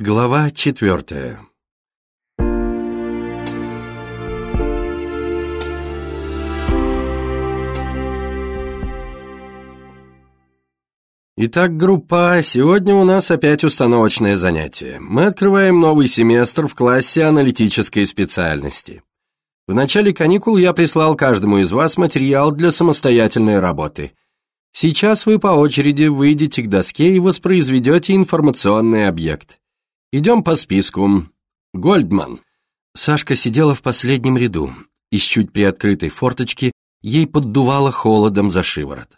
Глава четвертая Итак, группа А, сегодня у нас опять установочное занятие. Мы открываем новый семестр в классе аналитической специальности. В начале каникул я прислал каждому из вас материал для самостоятельной работы. Сейчас вы по очереди выйдете к доске и воспроизведете информационный объект. Идем по списку. Гольдман. Сашка сидела в последнем ряду. Из чуть приоткрытой форточки ей поддувало холодом за шиворот.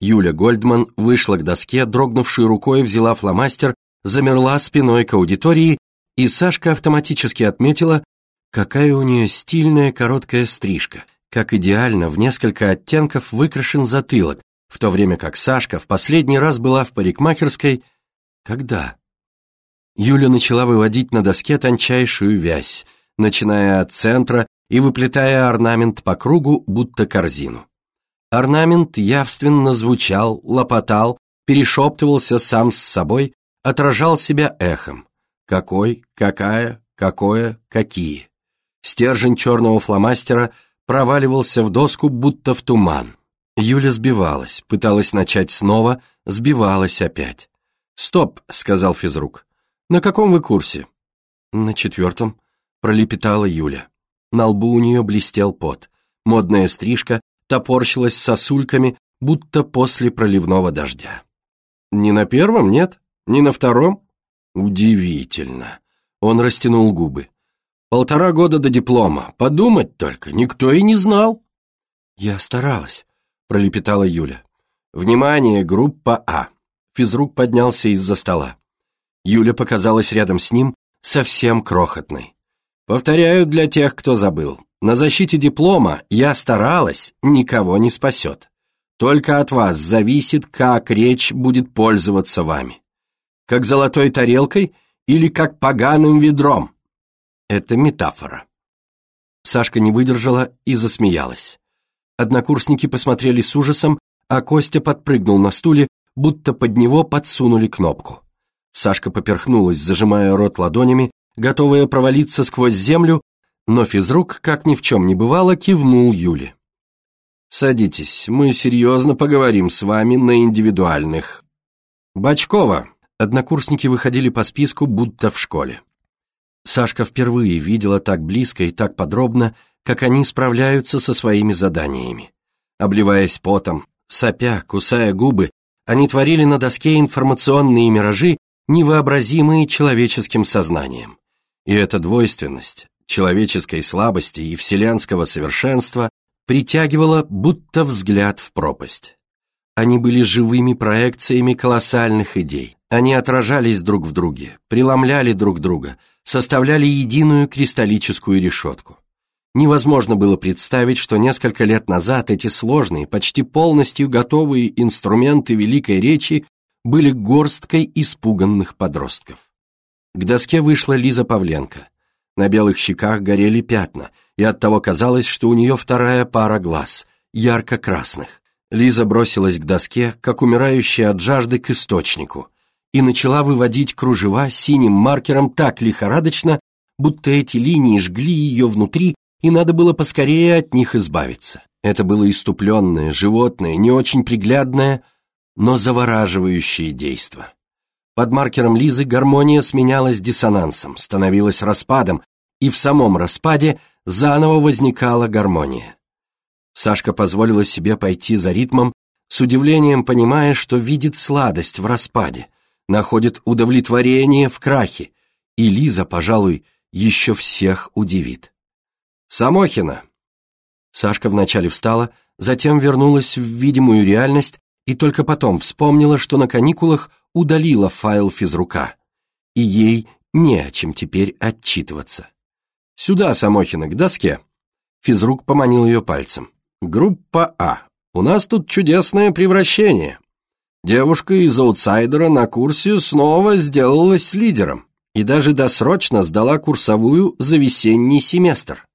Юля Гольдман вышла к доске, дрогнувшей рукой взяла фломастер, замерла спиной к аудитории, и Сашка автоматически отметила, какая у нее стильная короткая стрижка, как идеально в несколько оттенков выкрашен затылок, в то время как Сашка в последний раз была в парикмахерской... Когда? Юля начала выводить на доске тончайшую вязь, начиная от центра и выплетая орнамент по кругу, будто корзину. Орнамент явственно звучал, лопотал, перешептывался сам с собой, отражал себя эхом. Какой, какая, какое, какие. Стержень черного фломастера проваливался в доску, будто в туман. Юля сбивалась, пыталась начать снова, сбивалась опять. «Стоп», — сказал физрук. «На каком вы курсе?» «На четвертом», — пролепетала Юля. На лбу у нее блестел пот. Модная стрижка топорщилась сосульками, будто после проливного дождя. «Не на первом, нет? Не на втором?» «Удивительно!» Он растянул губы. «Полтора года до диплома. Подумать только, никто и не знал!» «Я старалась», — пролепетала Юля. «Внимание, группа А!» Физрук поднялся из-за стола. Юля показалась рядом с ним, совсем крохотной. «Повторяю для тех, кто забыл. На защите диплома «я старалась» никого не спасет. Только от вас зависит, как речь будет пользоваться вами. Как золотой тарелкой или как поганым ведром. Это метафора. Сашка не выдержала и засмеялась. Однокурсники посмотрели с ужасом, а Костя подпрыгнул на стуле, будто под него подсунули кнопку. Сашка поперхнулась, зажимая рот ладонями, готовая провалиться сквозь землю, но физрук, как ни в чем не бывало, кивнул Юле. «Садитесь, мы серьезно поговорим с вами на индивидуальных». «Бачкова!» Однокурсники выходили по списку, будто в школе. Сашка впервые видела так близко и так подробно, как они справляются со своими заданиями. Обливаясь потом, сопя, кусая губы, они творили на доске информационные миражи, невообразимые человеческим сознанием. И эта двойственность, человеческой слабости и вселенского совершенства притягивала будто взгляд в пропасть. Они были живыми проекциями колоссальных идей. Они отражались друг в друге, преломляли друг друга, составляли единую кристаллическую решетку. Невозможно было представить, что несколько лет назад эти сложные, почти полностью готовые инструменты великой речи были горсткой испуганных подростков. К доске вышла Лиза Павленко. На белых щеках горели пятна, и оттого казалось, что у нее вторая пара глаз, ярко-красных. Лиза бросилась к доске, как умирающая от жажды к источнику, и начала выводить кружева синим маркером так лихорадочно, будто эти линии жгли ее внутри, и надо было поскорее от них избавиться. Это было иступленное, животное, не очень приглядное, но завораживающее действо. Под маркером Лизы гармония сменялась диссонансом, становилась распадом, и в самом распаде заново возникала гармония. Сашка позволила себе пойти за ритмом, с удивлением понимая, что видит сладость в распаде, находит удовлетворение в крахе, и Лиза, пожалуй, еще всех удивит. «Самохина!» Сашка вначале встала, затем вернулась в видимую реальность и только потом вспомнила, что на каникулах удалила файл физрука, и ей не о чем теперь отчитываться. «Сюда, Самохина, к доске!» Физрук поманил ее пальцем. «Группа А. У нас тут чудесное превращение. Девушка из аутсайдера на курсе снова сделалась лидером и даже досрочно сдала курсовую за весенний семестр.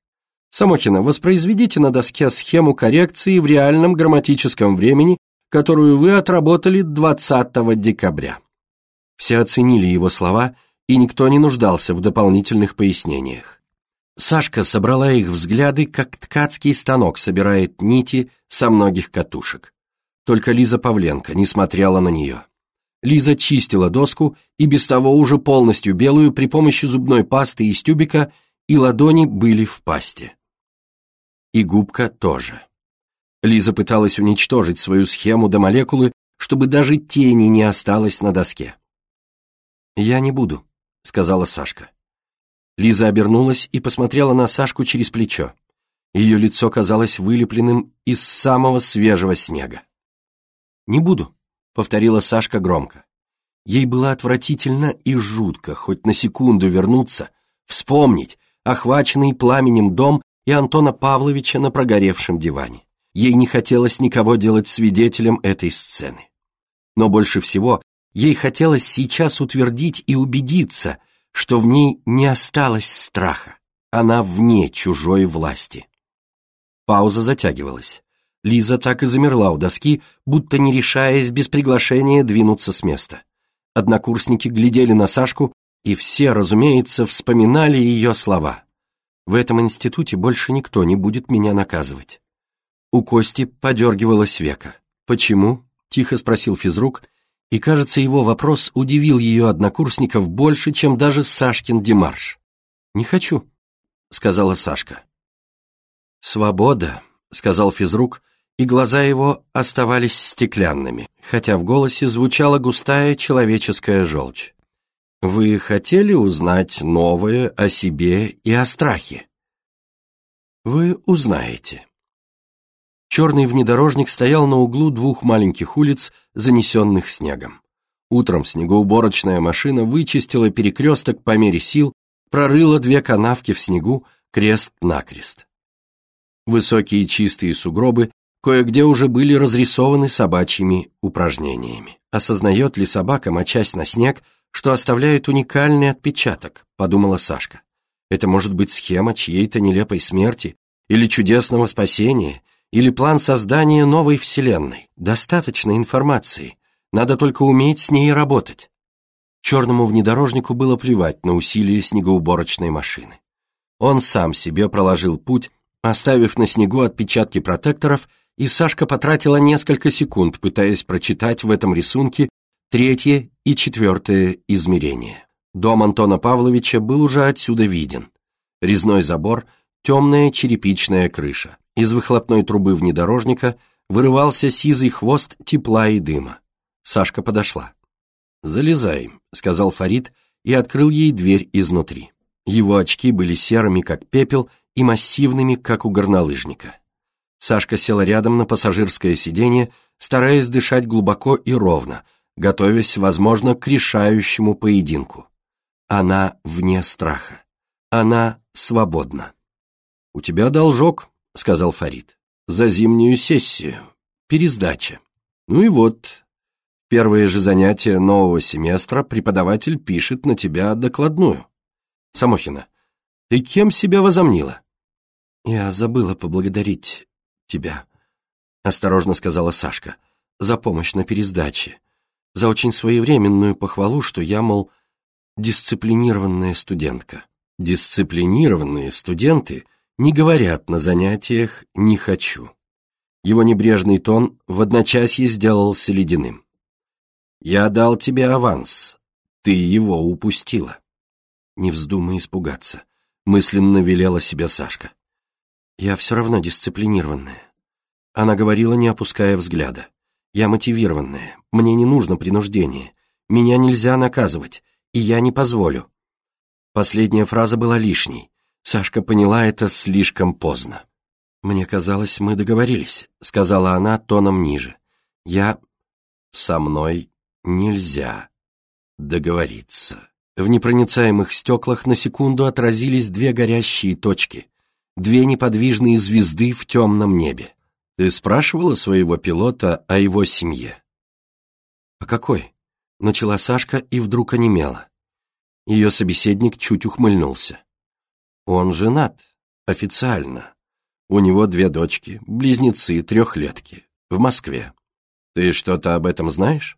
Самохина, воспроизведите на доске схему коррекции в реальном грамматическом времени которую вы отработали 20 декабря». Все оценили его слова и никто не нуждался в дополнительных пояснениях. Сашка собрала их взгляды, как ткацкий станок собирает нити со многих катушек. Только Лиза Павленко не смотрела на нее. Лиза чистила доску, и без того уже полностью белую, при помощи зубной пасты из тюбика, и ладони были в пасте. И губка тоже. Лиза пыталась уничтожить свою схему до молекулы, чтобы даже тени не осталось на доске. «Я не буду», — сказала Сашка. Лиза обернулась и посмотрела на Сашку через плечо. Ее лицо казалось вылепленным из самого свежего снега. «Не буду», — повторила Сашка громко. Ей было отвратительно и жутко хоть на секунду вернуться, вспомнить охваченный пламенем дом и Антона Павловича на прогоревшем диване. Ей не хотелось никого делать свидетелем этой сцены. Но больше всего ей хотелось сейчас утвердить и убедиться, что в ней не осталось страха, она вне чужой власти. Пауза затягивалась. Лиза так и замерла у доски, будто не решаясь без приглашения двинуться с места. Однокурсники глядели на Сашку, и все, разумеется, вспоминали ее слова. «В этом институте больше никто не будет меня наказывать». У Кости подергивалась века. «Почему?» — тихо спросил физрук, и, кажется, его вопрос удивил ее однокурсников больше, чем даже Сашкин демарш. «Не хочу», — сказала Сашка. «Свобода», — сказал физрук, и глаза его оставались стеклянными, хотя в голосе звучала густая человеческая желчь. «Вы хотели узнать новое о себе и о страхе?» «Вы узнаете». Черный внедорожник стоял на углу двух маленьких улиц, занесенных снегом. Утром снегоуборочная машина вычистила перекресток по мере сил, прорыла две канавки в снегу крест-накрест. Высокие чистые сугробы кое-где уже были разрисованы собачьими упражнениями. Осознает ли собака, мочась на снег, что оставляет уникальный отпечаток, подумала Сашка. Это может быть схема чьей-то нелепой смерти, или чудесного спасения, или план создания новой вселенной. Достаточно информации, надо только уметь с ней работать. Черному внедорожнику было плевать на усилия снегоуборочной машины. Он сам себе проложил путь, оставив на снегу отпечатки протекторов и Сашка потратила несколько секунд, пытаясь прочитать в этом рисунке третье и четвертое измерение. Дом Антона Павловича был уже отсюда виден. Резной забор, темная черепичная крыша. Из выхлопной трубы внедорожника вырывался сизый хвост тепла и дыма. Сашка подошла. «Залезай», — сказал Фарид и открыл ей дверь изнутри. Его очки были серыми, как пепел, и массивными, как у горнолыжника. Сашка села рядом на пассажирское сиденье, стараясь дышать глубоко и ровно, готовясь, возможно, к решающему поединку. Она вне страха. Она свободна. «У тебя должок», — сказал Фарид, — «за зимнюю сессию. Пересдача. Ну и вот, первое же занятие нового семестра преподаватель пишет на тебя докладную. Самохина, ты кем себя возомнила?» «Я забыла поблагодарить тебя», — осторожно сказала Сашка, — «за помощь на пересдаче, за очень своевременную похвалу, что я, мол, дисциплинированная студентка». Дисциплинированные студенты не говорят на занятиях «не хочу». Его небрежный тон в одночасье сделался ледяным. «Я дал тебе аванс, ты его упустила». «Не вздумай испугаться», — мысленно велела себе Сашка. Я все равно дисциплинированная. Она говорила, не опуская взгляда. Я мотивированная, мне не нужно принуждение, меня нельзя наказывать, и я не позволю. Последняя фраза была лишней. Сашка поняла это слишком поздно. «Мне казалось, мы договорились», — сказала она тоном ниже. «Я... со мной нельзя договориться». В непроницаемых стеклах на секунду отразились две горящие точки две неподвижные звезды в темном небе. Ты спрашивала своего пилота о его семье? «А какой?» — начала Сашка и вдруг онемела. Ее собеседник чуть ухмыльнулся. «Он женат, официально. У него две дочки, близнецы, трехлетки, в Москве. Ты что-то об этом знаешь?»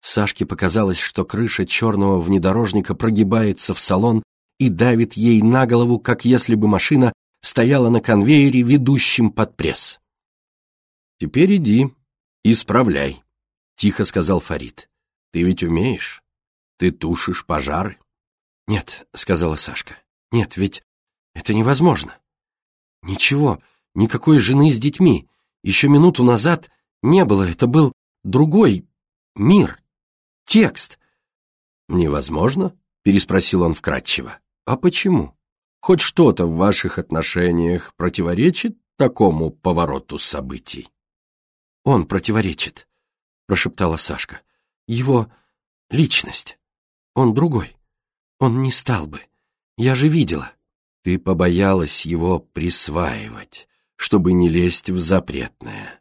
Сашке показалось, что крыша черного внедорожника прогибается в салон и давит ей на голову, как если бы машина стояла на конвейере, ведущем под пресс. «Теперь иди, исправляй», — тихо сказал Фарид. «Ты ведь умеешь? Ты тушишь пожары?» «Нет», — сказала Сашка. «Нет, ведь это невозможно. Ничего, никакой жены с детьми. Еще минуту назад не было, это был другой мир, текст». «Невозможно?» — переспросил он вкратчиво. «А почему? Хоть что-то в ваших отношениях противоречит такому повороту событий?» «Он противоречит», — прошептала Сашка. «Его личность. Он другой. Он не стал бы. Я же видела». «Ты побоялась его присваивать, чтобы не лезть в запретное.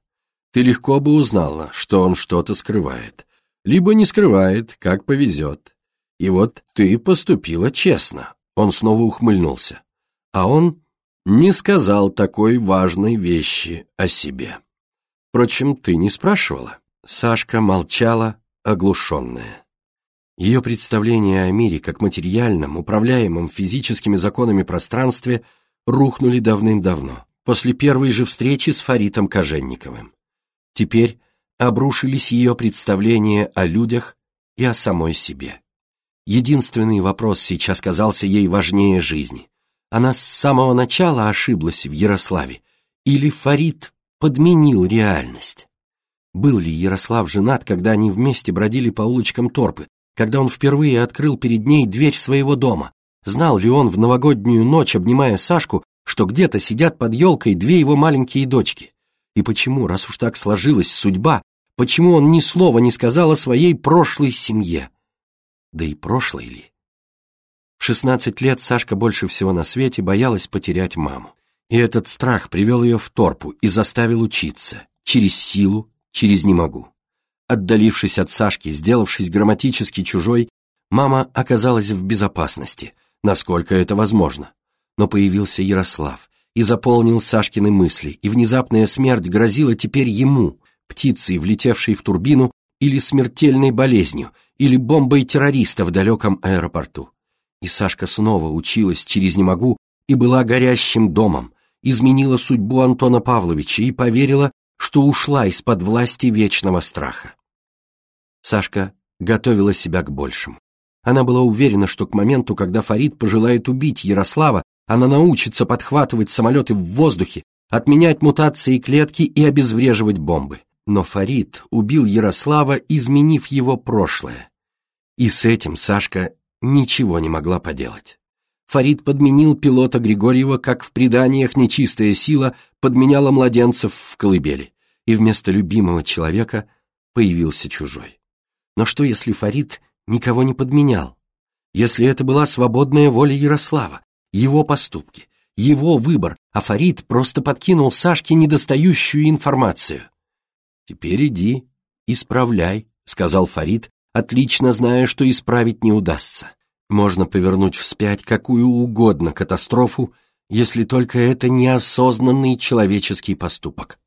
Ты легко бы узнала, что он что-то скрывает. Либо не скрывает, как повезет. И вот ты поступила честно, он снова ухмыльнулся. А он не сказал такой важной вещи о себе. Впрочем, ты не спрашивала. Сашка молчала, оглушенная. Ее представления о мире как материальном, управляемом физическими законами пространстве рухнули давным-давно, после первой же встречи с Фаритом Коженниковым. Теперь обрушились ее представления о людях и о самой себе. Единственный вопрос сейчас казался ей важнее жизни. Она с самого начала ошиблась в Ярославе, или Фарид подменил реальность. Был ли Ярослав женат, когда они вместе бродили по улочкам Торпы, когда он впервые открыл перед ней дверь своего дома? Знал ли он в новогоднюю ночь, обнимая Сашку, что где-то сидят под елкой две его маленькие дочки? И почему, раз уж так сложилась судьба, почему он ни слова не сказал о своей прошлой семье? да и прошлое ли. В 16 лет Сашка больше всего на свете боялась потерять маму. И этот страх привел ее в торпу и заставил учиться. Через силу, через не могу. Отдалившись от Сашки, сделавшись грамматически чужой, мама оказалась в безопасности, насколько это возможно. Но появился Ярослав и заполнил Сашкины мысли, и внезапная смерть грозила теперь ему, птицей, влетевшей в турбину, или смертельной болезнью, или бомбой террориста в далеком аэропорту. И Сашка снова училась через «не могу» и была горящим домом, изменила судьбу Антона Павловича и поверила, что ушла из-под власти вечного страха. Сашка готовила себя к большему. Она была уверена, что к моменту, когда Фарид пожелает убить Ярослава, она научится подхватывать самолеты в воздухе, отменять мутации клетки и обезвреживать бомбы. Но Фарид убил Ярослава, изменив его прошлое. И с этим Сашка ничего не могла поделать. Фарид подменил пилота Григорьева, как в преданиях нечистая сила подменяла младенцев в колыбели, и вместо любимого человека появился чужой. Но что, если Фарид никого не подменял? Если это была свободная воля Ярослава, его поступки, его выбор, а Фарид просто подкинул Сашке недостающую информацию? «Теперь иди, исправляй», — сказал Фарид, отлично зная, что исправить не удастся. Можно повернуть вспять какую угодно катастрофу, если только это неосознанный человеческий поступок.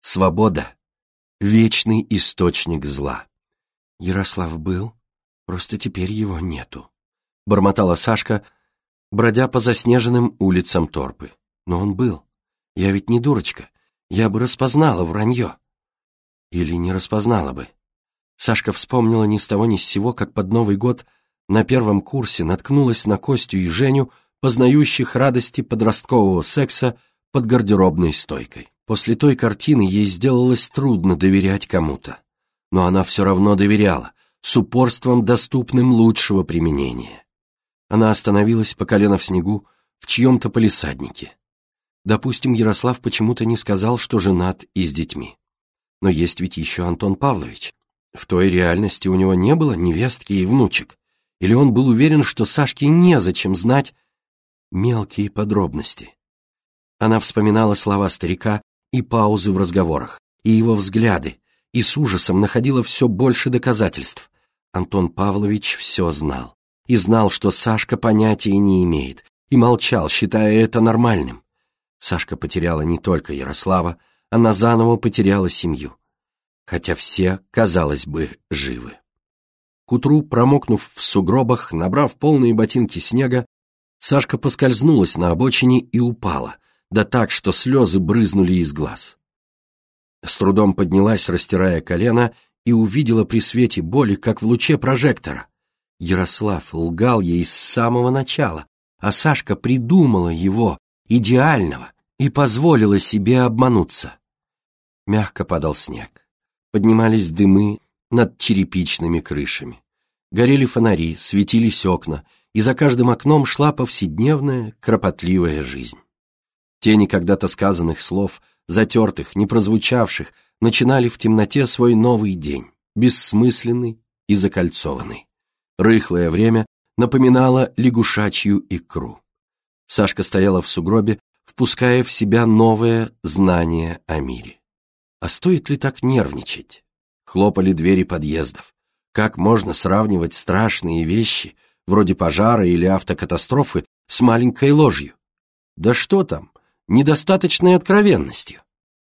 Свобода — вечный источник зла. Ярослав был, просто теперь его нету. Бормотала Сашка, бродя по заснеженным улицам Торпы. Но он был. Я ведь не дурочка. Я бы распознала вранье. Или не распознала бы. Сашка вспомнила ни с того ни с сего, как под Новый год на первом курсе наткнулась на Костю и Женю, познающих радости подросткового секса под гардеробной стойкой. После той картины ей сделалось трудно доверять кому-то. Но она все равно доверяла, с упорством, доступным лучшего применения. Она остановилась по колено в снегу в чьем-то полисаднике. Допустим, Ярослав почему-то не сказал, что женат и с детьми. Но есть ведь еще Антон Павлович. В той реальности у него не было невестки и внучек. Или он был уверен, что Сашке незачем знать мелкие подробности. Она вспоминала слова старика и паузы в разговорах, и его взгляды, и с ужасом находила все больше доказательств. Антон Павлович все знал. И знал, что Сашка понятия не имеет, и молчал, считая это нормальным. Сашка потеряла не только Ярослава, она заново потеряла семью, хотя все, казалось бы, живы. К утру, промокнув в сугробах, набрав полные ботинки снега, Сашка поскользнулась на обочине и упала, да так, что слезы брызнули из глаз. С трудом поднялась, растирая колено, и увидела при свете боли, как в луче прожектора. Ярослав лгал ей с самого начала, а Сашка придумала его, идеального, и позволила себе обмануться. Мягко падал снег. Поднимались дымы над черепичными крышами. Горели фонари, светились окна, и за каждым окном шла повседневная, кропотливая жизнь. Тени когда-то сказанных слов, затертых, не прозвучавших, начинали в темноте свой новый день, бессмысленный и закольцованный. Рыхлое время напоминало лягушачью икру. Сашка стояла в сугробе, впуская в себя новое знание о мире. А стоит ли так нервничать? Хлопали двери подъездов. Как можно сравнивать страшные вещи, вроде пожара или автокатастрофы, с маленькой ложью? Да что там, недостаточной откровенностью.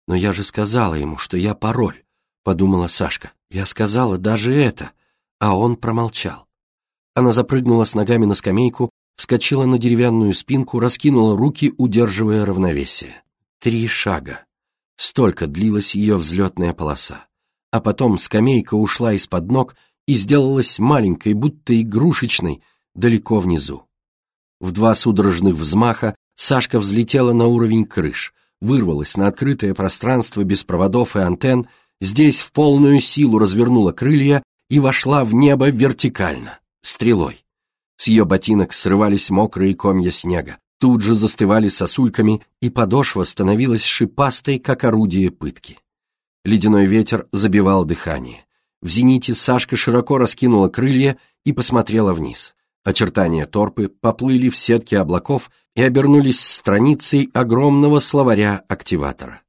Но я же сказала ему, что я пароль, подумала Сашка. Я сказала даже это, а он промолчал. Она запрыгнула с ногами на скамейку, вскочила на деревянную спинку, раскинула руки, удерживая равновесие. Три шага. Столько длилась ее взлетная полоса. А потом скамейка ушла из-под ног и сделалась маленькой, будто игрушечной, далеко внизу. В два судорожных взмаха Сашка взлетела на уровень крыш, вырвалась на открытое пространство без проводов и антенн, здесь в полную силу развернула крылья и вошла в небо вертикально, стрелой. С ее ботинок срывались мокрые комья снега, тут же застывали сосульками, и подошва становилась шипастой, как орудие пытки. Ледяной ветер забивал дыхание. В зените Сашка широко раскинула крылья и посмотрела вниз. Очертания торпы поплыли в сетке облаков и обернулись страницей огромного словаря активатора.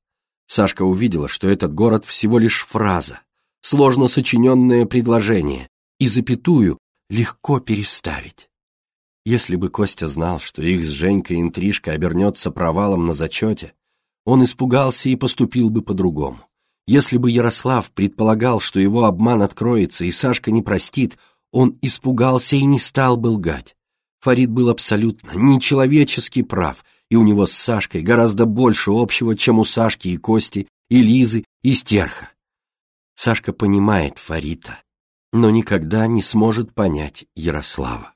Сашка увидела, что этот город всего лишь фраза, сложно сочиненное предложение, и запятую легко переставить. Если бы Костя знал, что их с Женькой интрижка обернется провалом на зачете, он испугался и поступил бы по-другому. Если бы Ярослав предполагал, что его обман откроется и Сашка не простит, он испугался и не стал бы лгать. Фарид был абсолютно нечеловечески прав, и у него с Сашкой гораздо больше общего, чем у Сашки и Кости, и Лизы, и Стерха. Сашка понимает Фарита, но никогда не сможет понять Ярослава.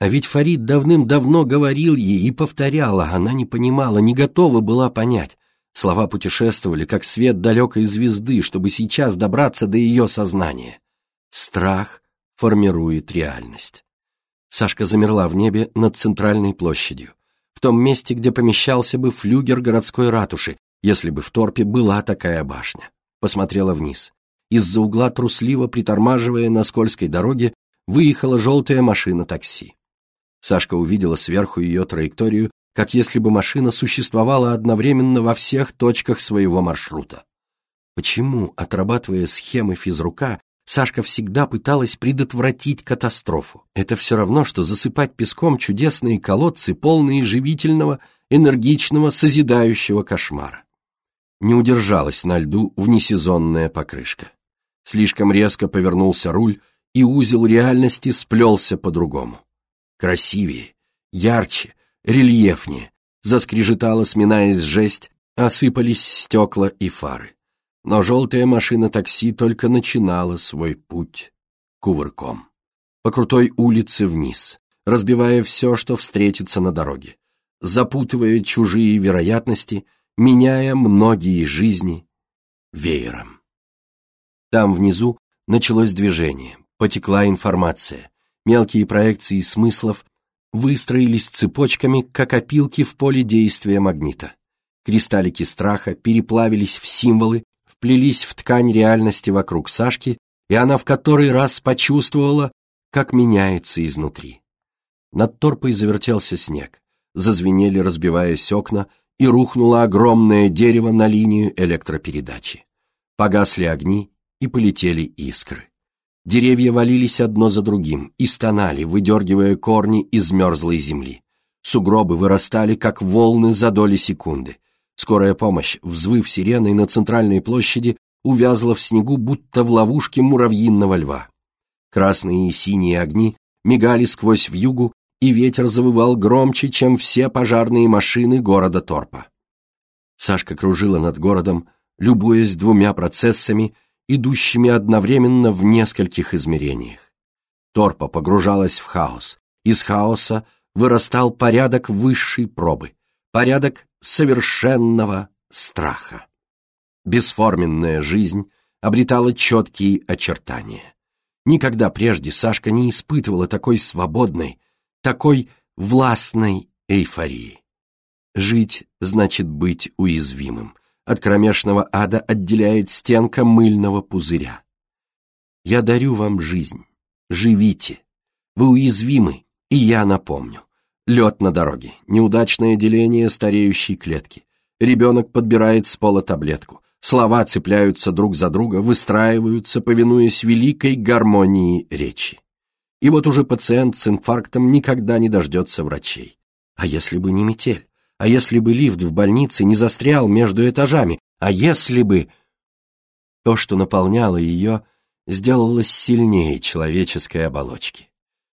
А ведь Фарид давным-давно говорил ей и повторяла, она не понимала, не готова была понять. Слова путешествовали, как свет далекой звезды, чтобы сейчас добраться до ее сознания. Страх формирует реальность. Сашка замерла в небе над центральной площадью, в том месте, где помещался бы флюгер городской ратуши, если бы в Торпе была такая башня. Посмотрела вниз. Из-за угла трусливо притормаживая на скользкой дороге, выехала желтая машина такси. Сашка увидела сверху ее траекторию, как если бы машина существовала одновременно во всех точках своего маршрута. Почему, отрабатывая схемы физрука, Сашка всегда пыталась предотвратить катастрофу? Это все равно, что засыпать песком чудесные колодцы, полные живительного, энергичного, созидающего кошмара. Не удержалась на льду внесезонная покрышка. Слишком резко повернулся руль, и узел реальности сплелся по-другому. Красивее, ярче, рельефнее, заскрежетала, сминаясь жесть, осыпались стекла и фары. Но желтая машина такси только начинала свой путь кувырком. По крутой улице вниз, разбивая все, что встретится на дороге, запутывая чужие вероятности, меняя многие жизни веером. Там внизу началось движение, потекла информация, мелкие проекции смыслов выстроились цепочками, как опилки в поле действия магнита. Кристаллики страха переплавились в символы, вплелись в ткань реальности вокруг Сашки, и она в который раз почувствовала, как меняется изнутри. Над торпой завертелся снег, зазвенели, разбиваясь окна, и рухнуло огромное дерево на линию электропередачи. Погасли огни, и полетели искры. Деревья валились одно за другим и стонали, выдергивая корни из мерзлой земли. Сугробы вырастали, как волны за доли секунды. Скорая помощь, взвыв сиреной на центральной площади, увязла в снегу, будто в ловушке муравьиного льва. Красные и синие огни мигали сквозь вьюгу, и ветер завывал громче, чем все пожарные машины города Торпа. Сашка кружила над городом, любуясь двумя процессами, идущими одновременно в нескольких измерениях. Торпа погружалась в хаос. Из хаоса вырастал порядок высшей пробы, порядок совершенного страха. Бесформенная жизнь обретала четкие очертания. Никогда прежде Сашка не испытывала такой свободной, такой властной эйфории. Жить значит быть уязвимым. От кромешного ада отделяет стенка мыльного пузыря. Я дарю вам жизнь. Живите. Вы уязвимы, и я напомню. Лед на дороге, неудачное деление стареющей клетки. Ребенок подбирает с пола таблетку. Слова цепляются друг за друга, выстраиваются, повинуясь великой гармонии речи. И вот уже пациент с инфарктом никогда не дождется врачей. А если бы не метель? А если бы лифт в больнице не застрял между этажами? А если бы... То, что наполняло ее, сделалось сильнее человеческой оболочки.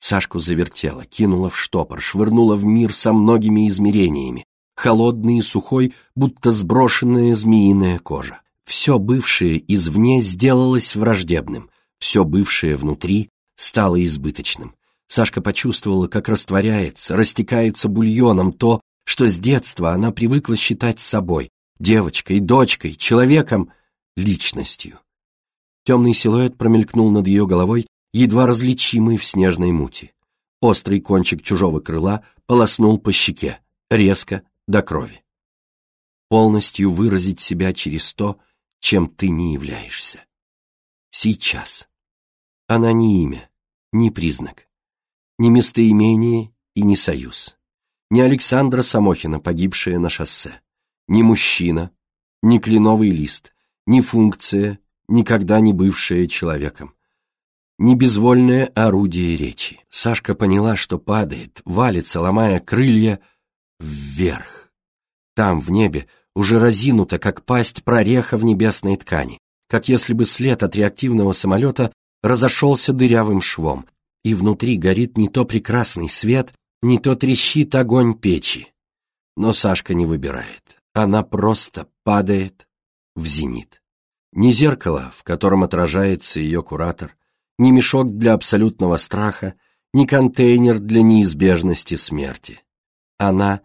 Сашку завертела, кинула в штопор, швырнула в мир со многими измерениями, холодный и сухой, будто сброшенная змеиная кожа. Все бывшее извне сделалось враждебным, все бывшее внутри стало избыточным. Сашка почувствовала, как растворяется, растекается бульоном то, что с детства она привыкла считать собой, девочкой, дочкой, человеком, личностью. Темный силуэт промелькнул над ее головой, едва различимый в снежной мути. Острый кончик чужого крыла полоснул по щеке, резко, до крови. Полностью выразить себя через то, чем ты не являешься. Сейчас. Она не имя, не признак, не местоимение и не союз, не Александра Самохина, погибшая на шоссе, не мужчина, не кленовый лист, не функция, никогда не бывшая человеком, не безвольное орудие речи. Сашка поняла, что падает, валится, ломая крылья, вверх. Там, в небе, уже разинута, как пасть прореха в небесной ткани, как если бы след от реактивного самолета разошелся дырявым швом, и внутри горит не то прекрасный свет, не то трещит огонь печи. Но Сашка не выбирает, она просто падает в зенит. Ни зеркало, в котором отражается ее куратор, ни мешок для абсолютного страха, ни контейнер для неизбежности смерти. Она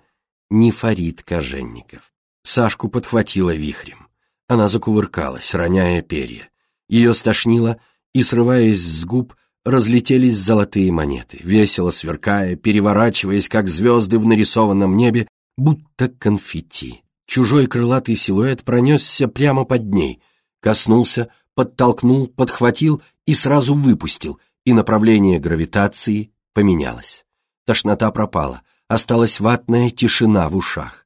не Фарид Коженников. Сашку подхватила вихрем. Она закувыркалась, роняя перья. Ее стошнило, и, срываясь с губ, разлетелись золотые монеты, весело сверкая, переворачиваясь, как звезды в нарисованном небе, будто конфетти. Чужой крылатый силуэт пронесся прямо под ней, коснулся, подтолкнул, подхватил и сразу выпустил, и направление гравитации поменялось. Тошнота пропала, осталась ватная тишина в ушах.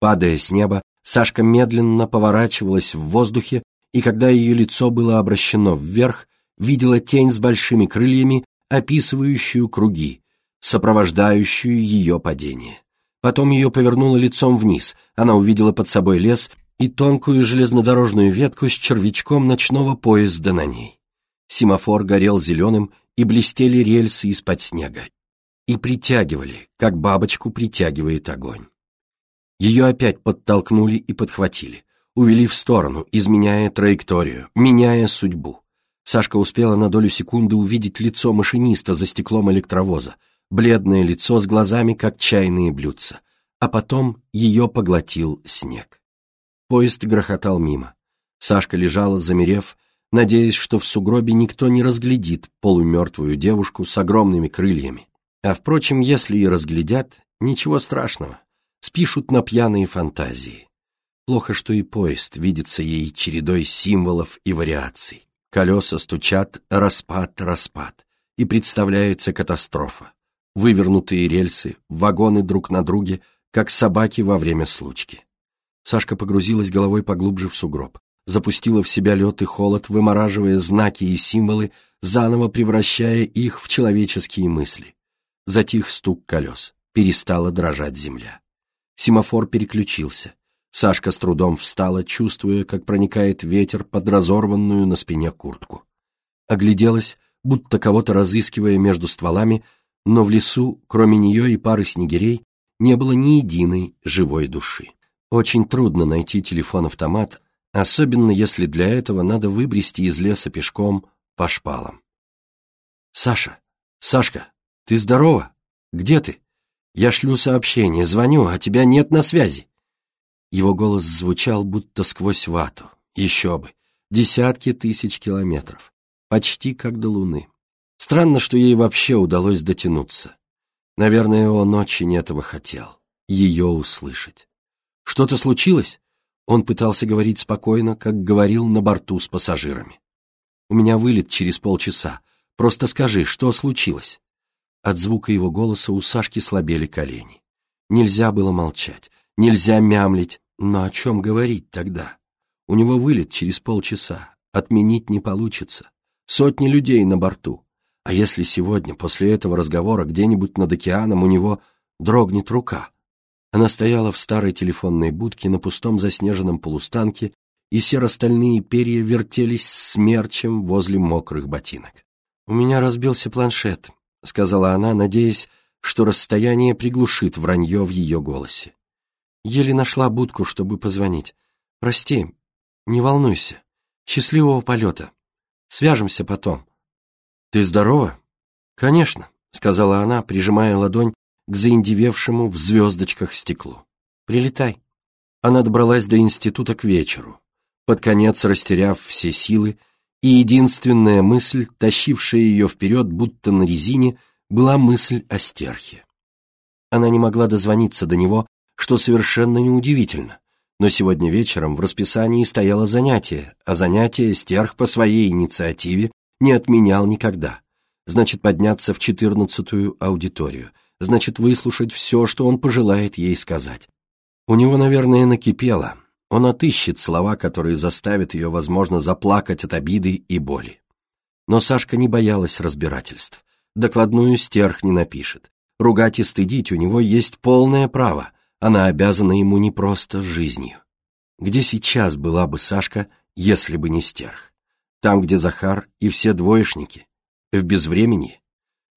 Падая с неба, Сашка медленно поворачивалась в воздухе, и когда ее лицо было обращено вверх, видела тень с большими крыльями, описывающую круги, сопровождающую ее падение. Потом ее повернуло лицом вниз, она увидела под собой лес и тонкую железнодорожную ветку с червячком ночного поезда на ней. Семафор горел зеленым, и блестели рельсы из-под снега. И притягивали, как бабочку притягивает огонь. Ее опять подтолкнули и подхватили, увели в сторону, изменяя траекторию, меняя судьбу. Сашка успела на долю секунды увидеть лицо машиниста за стеклом электровоза, бледное лицо с глазами, как чайные блюдца, а потом ее поглотил снег. Поезд грохотал мимо. Сашка лежала, замерев, надеясь, что в сугробе никто не разглядит полумертвую девушку с огромными крыльями. А впрочем, если и разглядят, ничего страшного, спишут на пьяные фантазии. Плохо, что и поезд видится ей чередой символов и вариаций. Колеса стучат, распад, распад, и представляется катастрофа. Вывернутые рельсы, вагоны друг на друге, как собаки во время случки. Сашка погрузилась головой поглубже в сугроб, запустила в себя лед и холод, вымораживая знаки и символы, заново превращая их в человеческие мысли. Затих стук колес, перестала дрожать земля. Семафор переключился. Сашка с трудом встала, чувствуя, как проникает ветер под разорванную на спине куртку. Огляделась, будто кого-то разыскивая между стволами, но в лесу, кроме нее и пары снегирей, не было ни единой живой души. Очень трудно найти телефон-автомат, особенно если для этого надо выбрести из леса пешком по шпалам. «Саша! Сашка! Ты здорова? Где ты? Я шлю сообщение, звоню, а тебя нет на связи!» Его голос звучал будто сквозь вату. Еще бы! Десятки тысяч километров. Почти как до Луны. Странно, что ей вообще удалось дотянуться. Наверное, он очень этого хотел. Ее услышать. Что-то случилось? Он пытался говорить спокойно, как говорил на борту с пассажирами. «У меня вылет через полчаса. Просто скажи, что случилось?» От звука его голоса у Сашки слабели колени. Нельзя было молчать, нельзя мямлить, но о чем говорить тогда? У него вылет через полчаса, отменить не получится. Сотни людей на борту. А если сегодня, после этого разговора, где-нибудь над океаном у него дрогнет рука? Она стояла в старой телефонной будке на пустом заснеженном полустанке, и серо-стальные перья вертелись смерчем возле мокрых ботинок. «У меня разбился планшет», — сказала она, надеясь, что расстояние приглушит вранье в ее голосе. Еле нашла будку, чтобы позвонить. «Прости, не волнуйся. Счастливого полета. Свяжемся потом». «Ты здорова?» «Конечно», — сказала она, прижимая ладонь к заиндевевшему в звездочках стеклу. «Прилетай». Она добралась до института к вечеру, под конец растеряв все силы, и единственная мысль, тащившая ее вперед, будто на резине, была мысль о стерхе. Она не могла дозвониться до него, что совершенно неудивительно, но сегодня вечером в расписании стояло занятие, а занятие стерх по своей инициативе не отменял никогда. Значит, подняться в четырнадцатую аудиторию — значит выслушать все, что он пожелает ей сказать. У него, наверное, накипело. Он отыщет слова, которые заставят ее, возможно, заплакать от обиды и боли. Но Сашка не боялась разбирательств. Докладную стерх не напишет. Ругать и стыдить у него есть полное право. Она обязана ему не просто жизнью. Где сейчас была бы Сашка, если бы не стерх? Там, где Захар и все двоечники? В безвремени?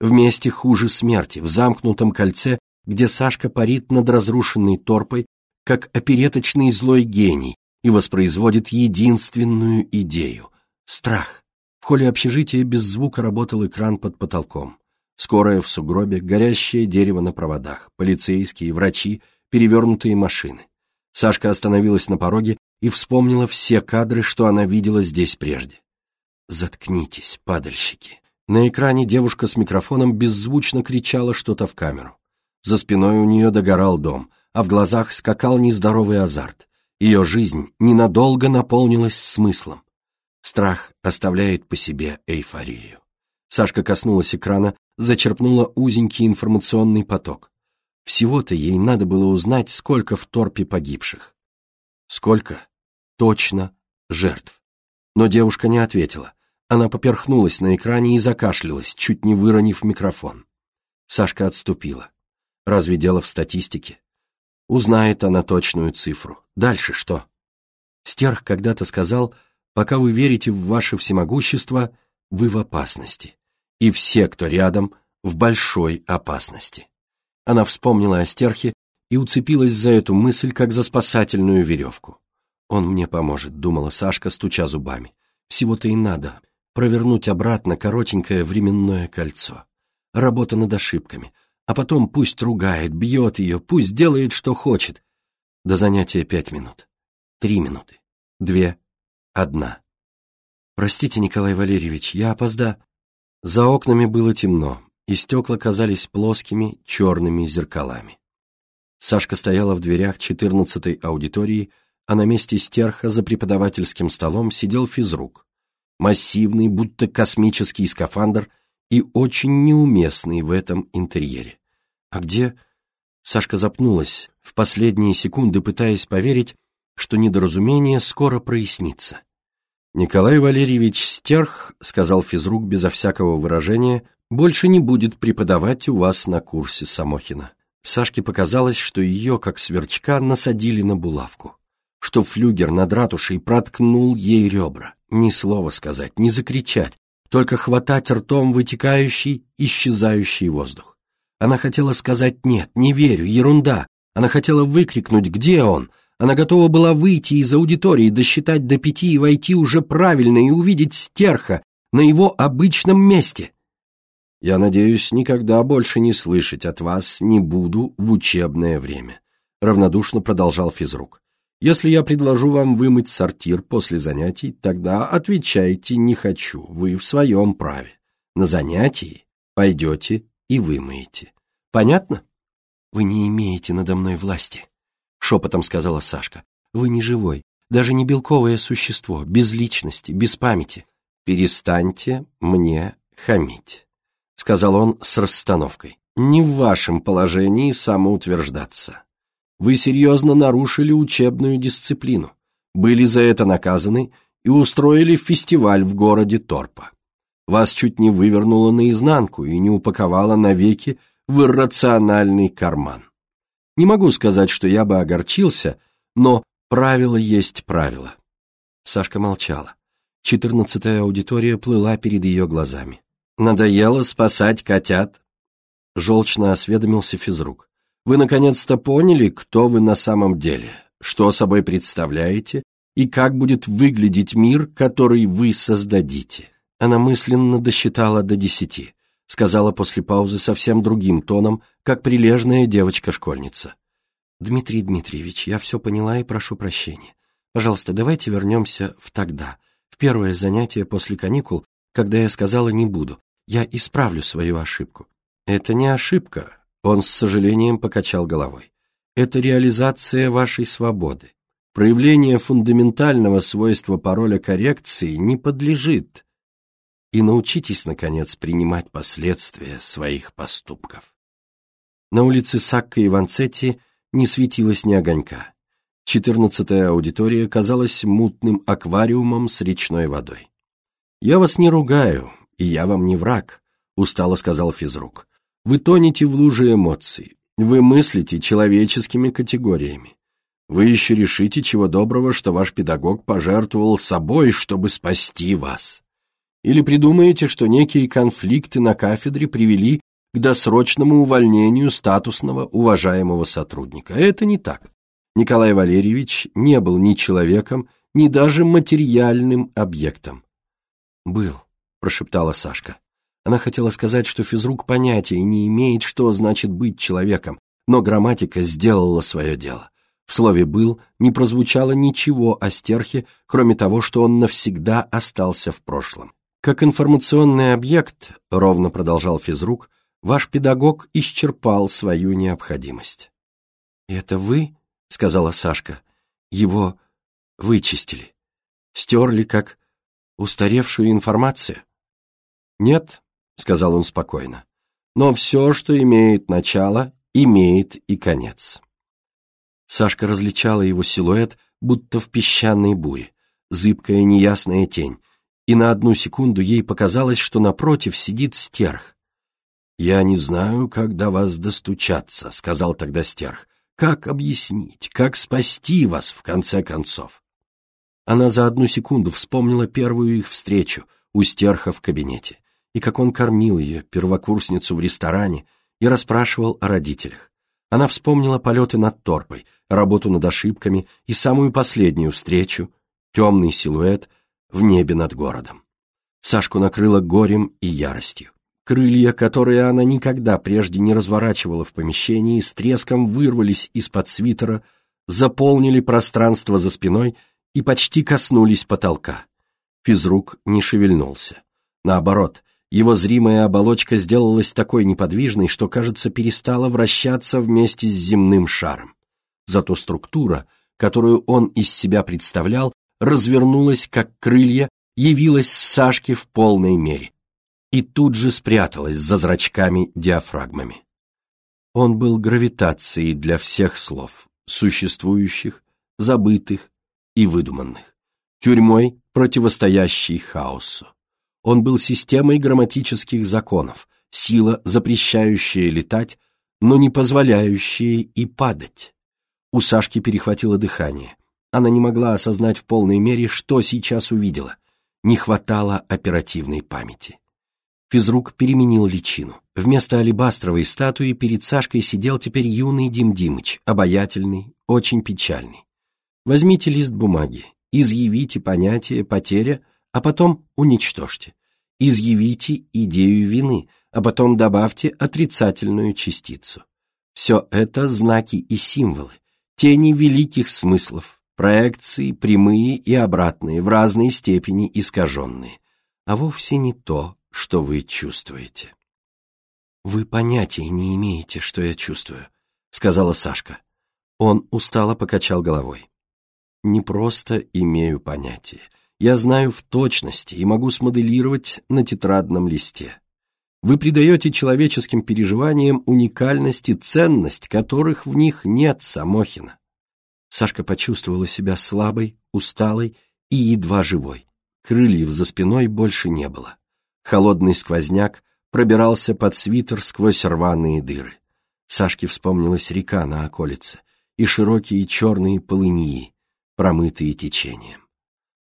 Вместе хуже смерти, в замкнутом кольце, где Сашка парит над разрушенной торпой, как опереточный злой гений, и воспроизводит единственную идею — страх. В холле общежития без звука работал экран под потолком. Скорая в сугробе, горящее дерево на проводах, полицейские, врачи, перевернутые машины. Сашка остановилась на пороге и вспомнила все кадры, что она видела здесь прежде. «Заткнитесь, падальщики!» На экране девушка с микрофоном беззвучно кричала что-то в камеру. За спиной у нее догорал дом, а в глазах скакал нездоровый азарт. Ее жизнь ненадолго наполнилась смыслом. Страх оставляет по себе эйфорию. Сашка коснулась экрана, зачерпнула узенький информационный поток. Всего-то ей надо было узнать, сколько в торпе погибших. Сколько? Точно жертв. Но девушка не ответила. Она поперхнулась на экране и закашлялась, чуть не выронив микрофон. Сашка отступила. Разве дело в статистике? Узнает она точную цифру. Дальше что? Стерх когда-то сказал, пока вы верите в ваше всемогущество, вы в опасности. И все, кто рядом, в большой опасности. Она вспомнила о стерхе и уцепилась за эту мысль, как за спасательную веревку. «Он мне поможет», — думала Сашка, стуча зубами. «Всего-то и надо провернуть обратно коротенькое временное кольцо. Работа над ошибками. А потом пусть ругает, бьет ее, пусть делает, что хочет. До занятия пять минут. Три минуты. Две. Одна. Простите, Николай Валерьевич, я опозда. За окнами было темно, и стекла казались плоскими, черными зеркалами. Сашка стояла в дверях четырнадцатой аудитории, а на месте стерха за преподавательским столом сидел физрук массивный, будто космический скафандр и очень неуместный в этом интерьере. А где... Сашка запнулась, в последние секунды пытаясь поверить, что недоразумение скоро прояснится. «Николай Валерьевич Стерх», — сказал физрук безо всякого выражения, «больше не будет преподавать у вас на курсе Самохина». Сашке показалось, что ее, как сверчка, насадили на булавку, что флюгер над ратушей проткнул ей ребра. Ни слова сказать, ни закричать, только хватать ртом вытекающий, исчезающий воздух. Она хотела сказать «нет, не верю, ерунда». Она хотела выкрикнуть «где он?». Она готова была выйти из аудитории, досчитать до пяти и войти уже правильно и увидеть стерха на его обычном месте. Я надеюсь, никогда больше не слышать от вас не буду в учебное время, равнодушно продолжал физрук. Если я предложу вам вымыть сортир после занятий, тогда отвечайте «не хочу», вы в своем праве. На занятии пойдете и вымоете. Понятно? Вы не имеете надо мной власти, шепотом сказала Сашка. Вы не живой, даже не белковое существо, без личности, без памяти. Перестаньте мне хамить, сказал он с расстановкой. Не в вашем положении самоутверждаться. Вы серьезно нарушили учебную дисциплину, были за это наказаны и устроили фестиваль в городе Торпа. Вас чуть не вывернуло наизнанку и не упаковало навеки в иррациональный карман. Не могу сказать, что я бы огорчился, но правило есть правило. Сашка молчала. Четырнадцатая аудитория плыла перед ее глазами. «Надоело спасать котят?» Желчно осведомился физрук. «Вы наконец-то поняли, кто вы на самом деле, что собой представляете и как будет выглядеть мир, который вы создадите?» Она мысленно досчитала до десяти сказала после паузы совсем другим тоном, как прилежная девочка-школьница. «Дмитрий Дмитриевич, я все поняла и прошу прощения. Пожалуйста, давайте вернемся в тогда, в первое занятие после каникул, когда я сказала «не буду». Я исправлю свою ошибку». «Это не ошибка», — он с сожалением покачал головой. «Это реализация вашей свободы. Проявление фундаментального свойства пароля коррекции не подлежит и научитесь, наконец, принимать последствия своих поступков. На улице Сакка и Ванцетти не светилось ни огонька. Четырнадцатая аудитория казалась мутным аквариумом с речной водой. «Я вас не ругаю, и я вам не враг», — устало сказал физрук. «Вы тонете в луже эмоций, вы мыслите человеческими категориями. Вы еще решите, чего доброго, что ваш педагог пожертвовал собой, чтобы спасти вас. Или придумаете, что некие конфликты на кафедре привели к досрочному увольнению статусного уважаемого сотрудника. Это не так. Николай Валерьевич не был ни человеком, ни даже материальным объектом. «Был», — прошептала Сашка. Она хотела сказать, что физрук понятия не имеет, что значит быть человеком, но грамматика сделала свое дело. В слове «был» не прозвучало ничего о стерхе, кроме того, что он навсегда остался в прошлом. Как информационный объект, ровно продолжал физрук, ваш педагог исчерпал свою необходимость. «Это вы, — сказала Сашка, — его вычистили, стерли как устаревшую информацию?» «Нет», — сказал он спокойно, — «но все, что имеет начало, имеет и конец». Сашка различала его силуэт, будто в песчаной буре, зыбкая неясная тень, и на одну секунду ей показалось, что напротив сидит стерх. «Я не знаю, как до вас достучаться», — сказал тогда стерх. «Как объяснить, как спасти вас, в конце концов?» Она за одну секунду вспомнила первую их встречу у стерха в кабинете, и как он кормил ее, первокурсницу в ресторане, и расспрашивал о родителях. Она вспомнила полеты над торпой, работу над ошибками и самую последнюю встречу, темный силуэт — в небе над городом. Сашку накрыло горем и яростью. Крылья, которые она никогда прежде не разворачивала в помещении, с треском вырвались из-под свитера, заполнили пространство за спиной и почти коснулись потолка. Физрук не шевельнулся. Наоборот, его зримая оболочка сделалась такой неподвижной, что, кажется, перестала вращаться вместе с земным шаром. Зато структура, которую он из себя представлял, развернулась, как крылья, явилась Сашке в полной мере и тут же спряталась за зрачками-диафрагмами. Он был гравитацией для всех слов, существующих, забытых и выдуманных, тюрьмой, противостоящей хаосу. Он был системой грамматических законов, сила, запрещающая летать, но не позволяющая и падать. У Сашки перехватило дыхание. Она не могла осознать в полной мере, что сейчас увидела. не хватало оперативной памяти. Физрук переменил личину. Вместо алебастровой статуи перед Сашкой сидел теперь юный Дим Димыч, обаятельный, очень печальный. Возьмите лист бумаги, изъявите понятие «потеря», а потом уничтожьте. Изъявите идею вины, а потом добавьте отрицательную частицу. Все это знаки и символы, тени великих смыслов, проекции прямые и обратные, в разной степени искаженные, а вовсе не то, что вы чувствуете. «Вы понятия не имеете, что я чувствую», — сказала Сашка. Он устало покачал головой. «Не просто имею понятие. Я знаю в точности и могу смоделировать на тетрадном листе. Вы придаете человеческим переживаниям уникальность и ценность, которых в них нет, Самохина». Сашка почувствовала себя слабой, усталой и едва живой. Крыльев за спиной больше не было. Холодный сквозняк пробирался под свитер сквозь рваные дыры. Сашке вспомнилась река на околице и широкие черные полыньи, промытые течением.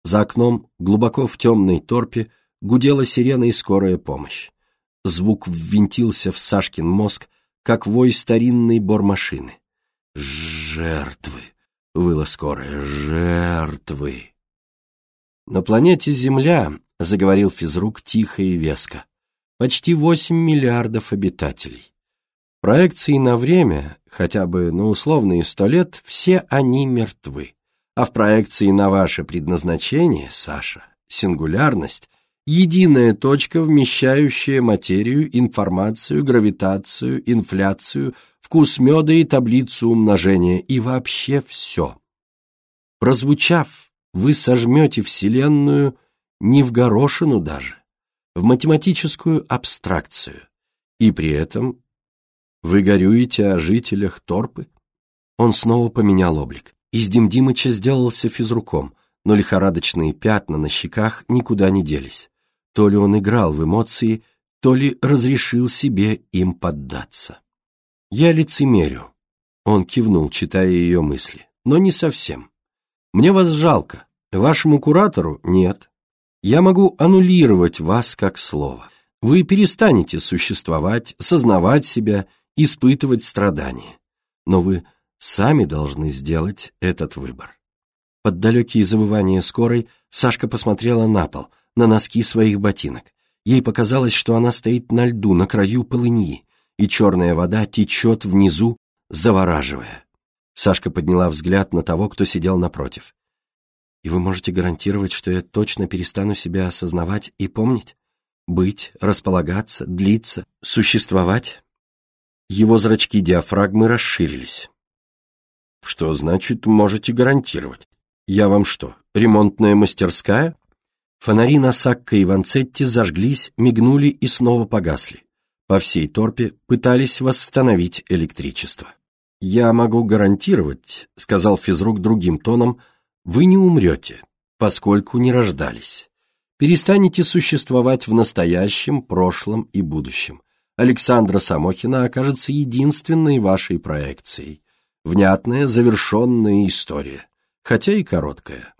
За окном, глубоко в темной торпе, гудела сирена и скорая помощь. Звук ввинтился в Сашкин мозг, как вой старинной бормашины. «Жертвы!» — выла скорая. «Жертвы!» На планете Земля — заговорил физрук тихо и веско. «Почти восемь миллиардов обитателей. Проекции на время, хотя бы на условные сто лет, все они мертвы. А в проекции на ваше предназначение, Саша, сингулярность, единая точка, вмещающая материю, информацию, гравитацию, инфляцию, вкус меда и таблицу умножения, и вообще все. Прозвучав, вы сожмете Вселенную не в горошину даже, в математическую абстракцию, и при этом вы горюете о жителях Торпы? Он снова поменял облик. Из Димдимыча сделался физруком, но лихорадочные пятна на щеках никуда не делись. То ли он играл в эмоции, то ли разрешил себе им поддаться. «Я лицемерю», — он кивнул, читая ее мысли, — «но не совсем. Мне вас жалко, вашему куратору — нет, я могу аннулировать вас как слово. Вы перестанете существовать, сознавать себя, испытывать страдания. Но вы сами должны сделать этот выбор. Под далекие завывания скорой Сашка посмотрела на пол, на носки своих ботинок. Ей показалось, что она стоит на льду, на краю полыньи, и черная вода течет внизу, завораживая. Сашка подняла взгляд на того, кто сидел напротив. И вы можете гарантировать, что я точно перестану себя осознавать и помнить? Быть, располагаться, длиться, существовать? Его зрачки диафрагмы расширились. Что значит «можете гарантировать»? Я вам что, ремонтная мастерская? Фонари на Сакко и Ванцетти зажглись, мигнули и снова погасли. По всей торпе пытались восстановить электричество. «Я могу гарантировать», — сказал физрук другим тоном, — вы не умрете, поскольку не рождались. Перестанете существовать в настоящем, прошлом и будущем. Александра Самохина окажется единственной вашей проекцией. Внятная, завершенная история, хотя и короткая.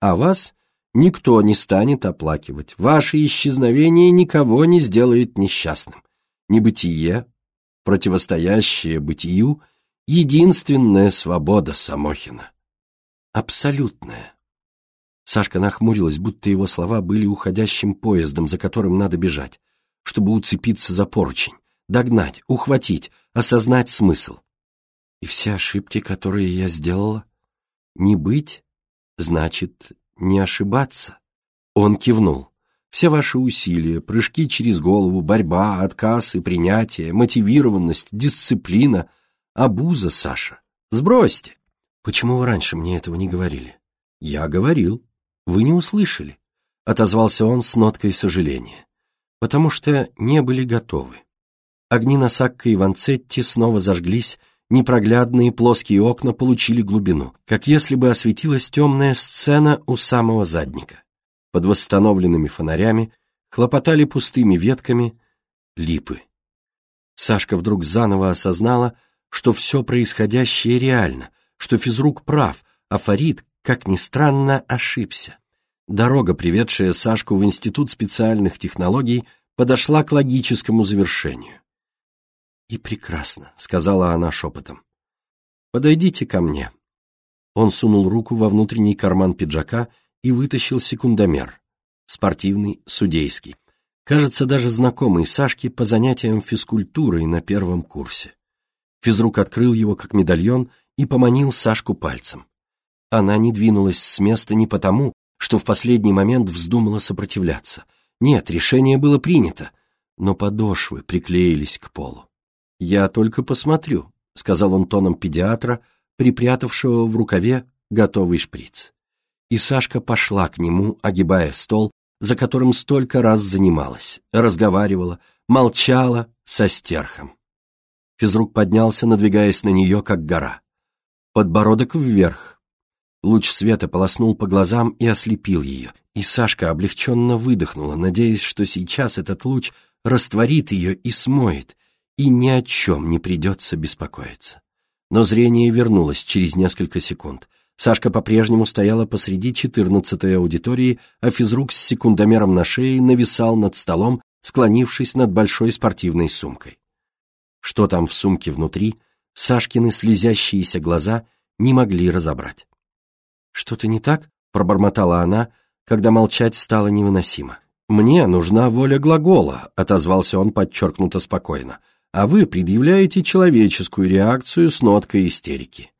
А вас никто не станет оплакивать. Ваше исчезновение никого не сделает несчастным. Небытие, противостоящее бытию, единственная свобода Самохина абсолютное. Сашка нахмурилась, будто его слова были уходящим поездом, за которым надо бежать, чтобы уцепиться за поручень, догнать, ухватить, осознать смысл. И все ошибки, которые я сделала, не быть, значит, не ошибаться. Он кивнул. Все ваши усилия, прыжки через голову, борьба, отказ и принятие, мотивированность, дисциплина — обуза, Саша. Сбросьте. Почему вы раньше мне этого не говорили? Я говорил. Вы не услышали. Отозвался он с ноткой сожаления. Потому что не были готовы. Огни на Сакко и Ванцетти снова зажглись, непроглядные плоские окна получили глубину, как если бы осветилась темная сцена у самого задника. Под восстановленными фонарями хлопотали пустыми ветками липы. Сашка вдруг заново осознала, что все происходящее реально, что физрук прав, а Фарид, как ни странно, ошибся. Дорога, приведшая Сашку в Институт специальных технологий, подошла к логическому завершению. «И прекрасно», — сказала она шепотом. «Подойдите ко мне». Он сунул руку во внутренний карман пиджака и вытащил секундомер. Спортивный, судейский. Кажется, даже знакомый Сашке по занятиям физкультурой на первом курсе. Физрук открыл его как медальон и поманил Сашку пальцем. Она не двинулась с места не потому, что в последний момент вздумала сопротивляться. Нет, решение было принято, но подошвы приклеились к полу. «Я только посмотрю», — сказал он тоном педиатра, припрятавшего в рукаве готовый шприц. И Сашка пошла к нему, огибая стол, за которым столько раз занималась, разговаривала, молчала со стерхом. Физрук поднялся, надвигаясь на нее, как гора. Подбородок вверх. Луч света полоснул по глазам и ослепил ее, и Сашка облегченно выдохнула, надеясь, что сейчас этот луч растворит ее и смоет, и ни о чем не придется беспокоиться. Но зрение вернулось через несколько секунд. Сашка по-прежнему стояла посреди четырнадцатой аудитории, а физрук с секундомером на шее нависал над столом, склонившись над большой спортивной сумкой. Что там в сумке внутри, Сашкины слезящиеся глаза не могли разобрать. «Что-то не так?» — пробормотала она, когда молчать стало невыносимо. «Мне нужна воля глагола», — отозвался он подчеркнуто спокойно а вы предъявляете человеческую реакцию с ноткой истерики.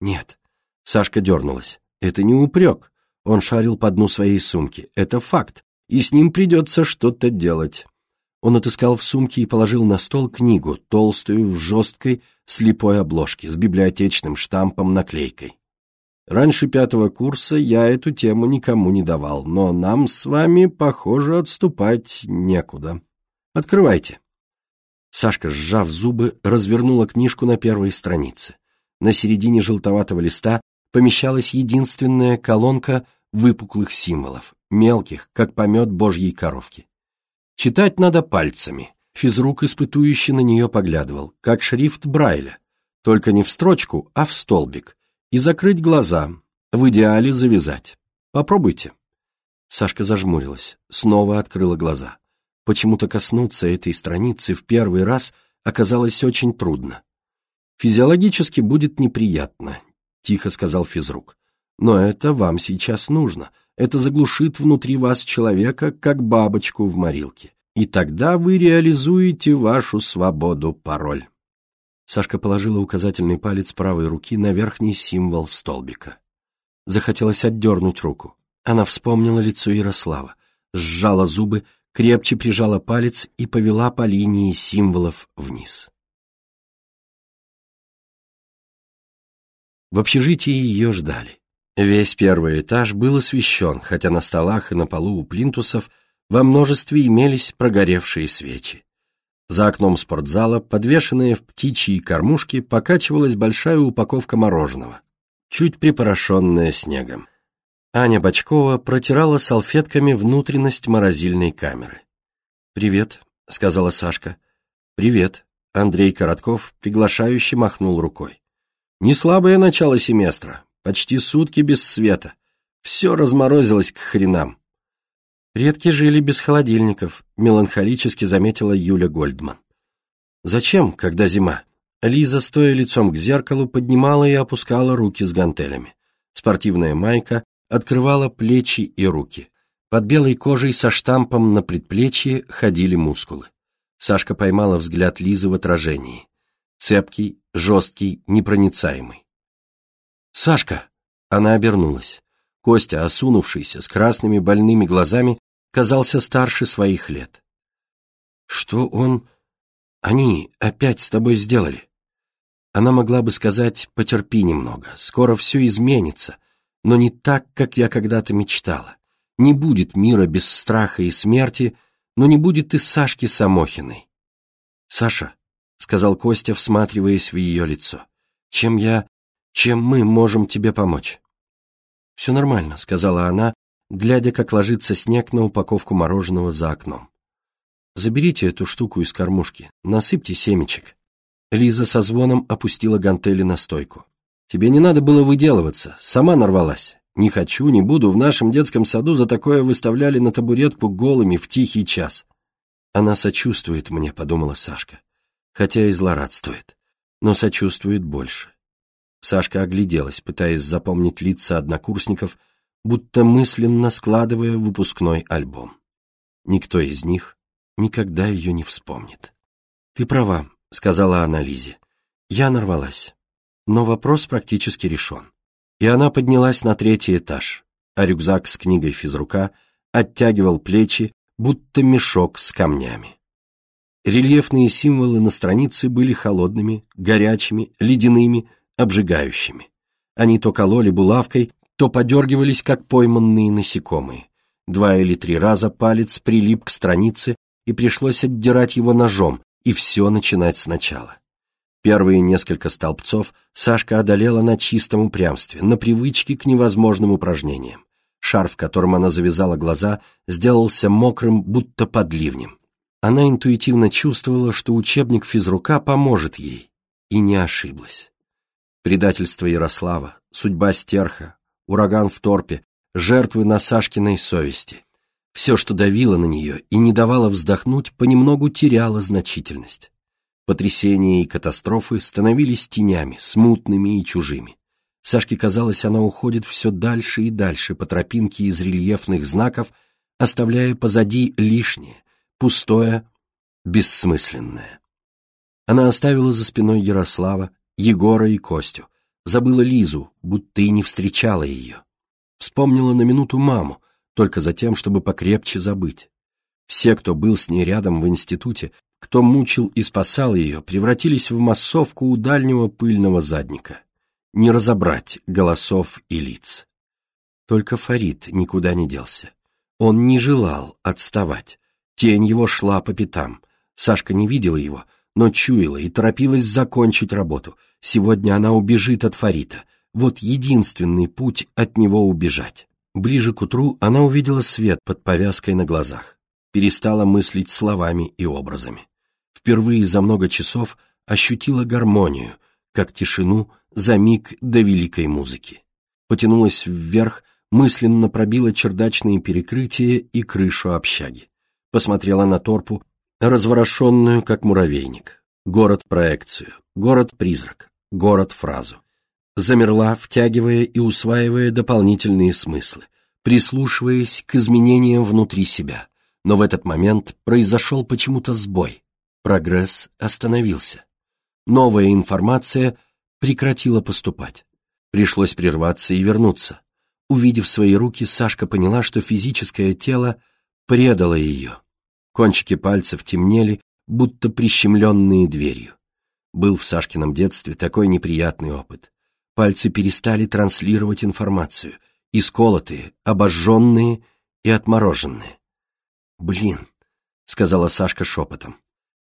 Нет. Сашка дернулась. Это не упрек. Он шарил по дну своей сумки. Это факт. И с ним придется что-то делать. Он отыскал в сумке и положил на стол книгу, толстую, в жесткой, слепой обложке, с библиотечным штампом-наклейкой. Раньше пятого курса я эту тему никому не давал, но нам с вами, похоже, отступать некуда. Открывайте. Сашка, сжав зубы, развернула книжку на первой странице. На середине желтоватого листа помещалась единственная колонка выпуклых символов, мелких, как помет божьей коровки. Читать надо пальцами. Физрук, испытующий на нее, поглядывал, как шрифт Брайля, только не в строчку, а в столбик, и закрыть глаза, в идеале завязать. Попробуйте. Сашка зажмурилась, снова открыла глаза. Почему-то коснуться этой страницы в первый раз оказалось очень трудно. «Физиологически будет неприятно», — тихо сказал физрук. «Но это вам сейчас нужно. Это заглушит внутри вас человека, как бабочку в морилке. И тогда вы реализуете вашу свободу пароль». Сашка положила указательный палец правой руки на верхний символ столбика. Захотелось отдернуть руку. Она вспомнила лицо Ярослава, сжала зубы, крепче прижала палец и повела по линии символов вниз. В общежитии ее ждали. Весь первый этаж был освещен, хотя на столах и на полу у плинтусов во множестве имелись прогоревшие свечи. За окном спортзала, подвешенная в птичьи кормушки, покачивалась большая упаковка мороженого, чуть припорошенная снегом. Аня Бочкова протирала салфетками внутренность морозильной камеры. «Привет», — сказала Сашка. «Привет», — Андрей Коротков приглашающе махнул рукой. «Не слабое начало семестра, почти сутки без света. Все разморозилось к хренам». «Предки жили без холодильников», — меланхолически заметила Юля Гольдман. «Зачем, когда зима?» Лиза, стоя лицом к зеркалу, поднимала и опускала руки с гантелями. Спортивная майка, открывала плечи и руки. Под белой кожей со штампом на предплечье ходили мускулы. Сашка поймала взгляд Лизы в отражении. Цепкий, жесткий, непроницаемый. «Сашка!» Она обернулась. Костя, осунувшийся, с красными больными глазами, казался старше своих лет. «Что он... Они опять с тобой сделали?» Она могла бы сказать «потерпи немного, скоро все изменится», но не так, как я когда-то мечтала. Не будет мира без страха и смерти, но не будет и Сашки Самохиной. «Саша», — сказал Костя, всматриваясь в ее лицо, — «чем я, чем мы можем тебе помочь?» «Все нормально», — сказала она, глядя, как ложится снег на упаковку мороженого за окном. «Заберите эту штуку из кормушки, насыпьте семечек». Лиза со звоном опустила гантели на стойку. Тебе не надо было выделываться, сама нарвалась. Не хочу, не буду, в нашем детском саду за такое выставляли на табуретку голыми в тихий час. Она сочувствует мне, подумала Сашка, хотя и злорадствует, но сочувствует больше. Сашка огляделась, пытаясь запомнить лица однокурсников, будто мысленно складывая выпускной альбом. Никто из них никогда ее не вспомнит. «Ты права», — сказала она Лизе. «Я нарвалась. Но вопрос практически решен». И она поднялась на третий этаж, а рюкзак с книгой физрука оттягивал плечи, будто мешок с камнями. Рельефные символы на странице были холодными, горячими, ледяными, обжигающими. Они то кололи булавкой, то подергивались, как пойманные насекомые. Два или три раза палец прилип к странице, и пришлось отдирать его ножом, и все начинать сначала. Первые несколько столбцов Сашка одолела на чистом упрямстве, на привычке к невозможным упражнениям. Шарф, которым она завязала глаза, сделался мокрым, будто под ливнем. Она интуитивно чувствовала, что учебник физрука поможет ей, и не ошиблась. Предательство Ярослава, судьба стерха, ураган в торпе, жертвы на Сашкиной совести. Все, что давило на нее и не давало вздохнуть, понемногу теряло значительность. Потрясения и катастрофы становились тенями, смутными и чужими. Сашке казалось, она уходит все дальше и дальше по тропинке из рельефных знаков, оставляя позади лишнее, пустое, бессмысленное. Она оставила за спиной Ярослава, Егора и Костю, забыла Лизу, будто и не встречала ее. Вспомнила на минуту маму, только за тем, чтобы покрепче забыть. Все, кто был с ней рядом в институте, кто мучил и спасал ее, превратились в массовку у дальнего пыльного задника не разобрать голосов и лиц. Только Фарид никуда не делся. Он не желал отставать. Тень его шла по пятам. Сашка не видела его, но чуяла и торопилась закончить работу. Сегодня она убежит от Фарита. Вот единственный путь от него убежать. Ближе к утру она увидела свет под повязкой на глазах. Перестала мыслить словами и образами. Впервые за много часов ощутила гармонию, как тишину за миг до великой музыки. Потянулась вверх, мысленно пробила чердачные перекрытия и крышу общаги. Посмотрела на торпу, разворошенную, как муравейник. Город-проекцию, город-призрак, город-фразу. Замерла, втягивая и усваивая дополнительные смыслы, прислушиваясь к изменениям внутри себя. Но в этот момент произошел почему-то сбой. Прогресс остановился новая информация прекратила поступать. Пришлось прерваться и вернуться. Увидев свои руки, Сашка поняла, что физическое тело предало ее. Кончики пальцев темнели, будто прищемленные дверью. Был в Сашкином детстве такой неприятный опыт. Пальцы перестали транслировать информацию, исколотые, обожженные и отмороженные. «Блин», — сказала Сашка шепотом.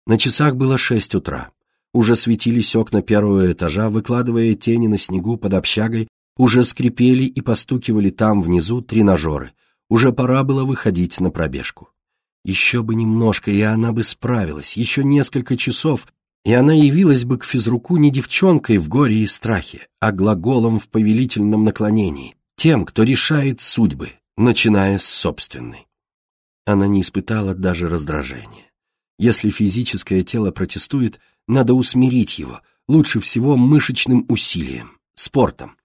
На часах было шесть утра. Уже светились окна первого этажа, выкладывая тени на снегу под общагой, уже скрипели и постукивали там внизу тренажеры. Уже пора было выходить на пробежку. Еще бы немножко, и она бы справилась, еще несколько часов, и она явилась бы к физруку не девчонкой в горе и страхе, а глаголом в повелительном наклонении, тем, кто решает судьбы, начиная с собственной. Она не испытала даже раздражения. Если физическое тело протестует, надо усмирить его, лучше всего мышечным усилием, спортом.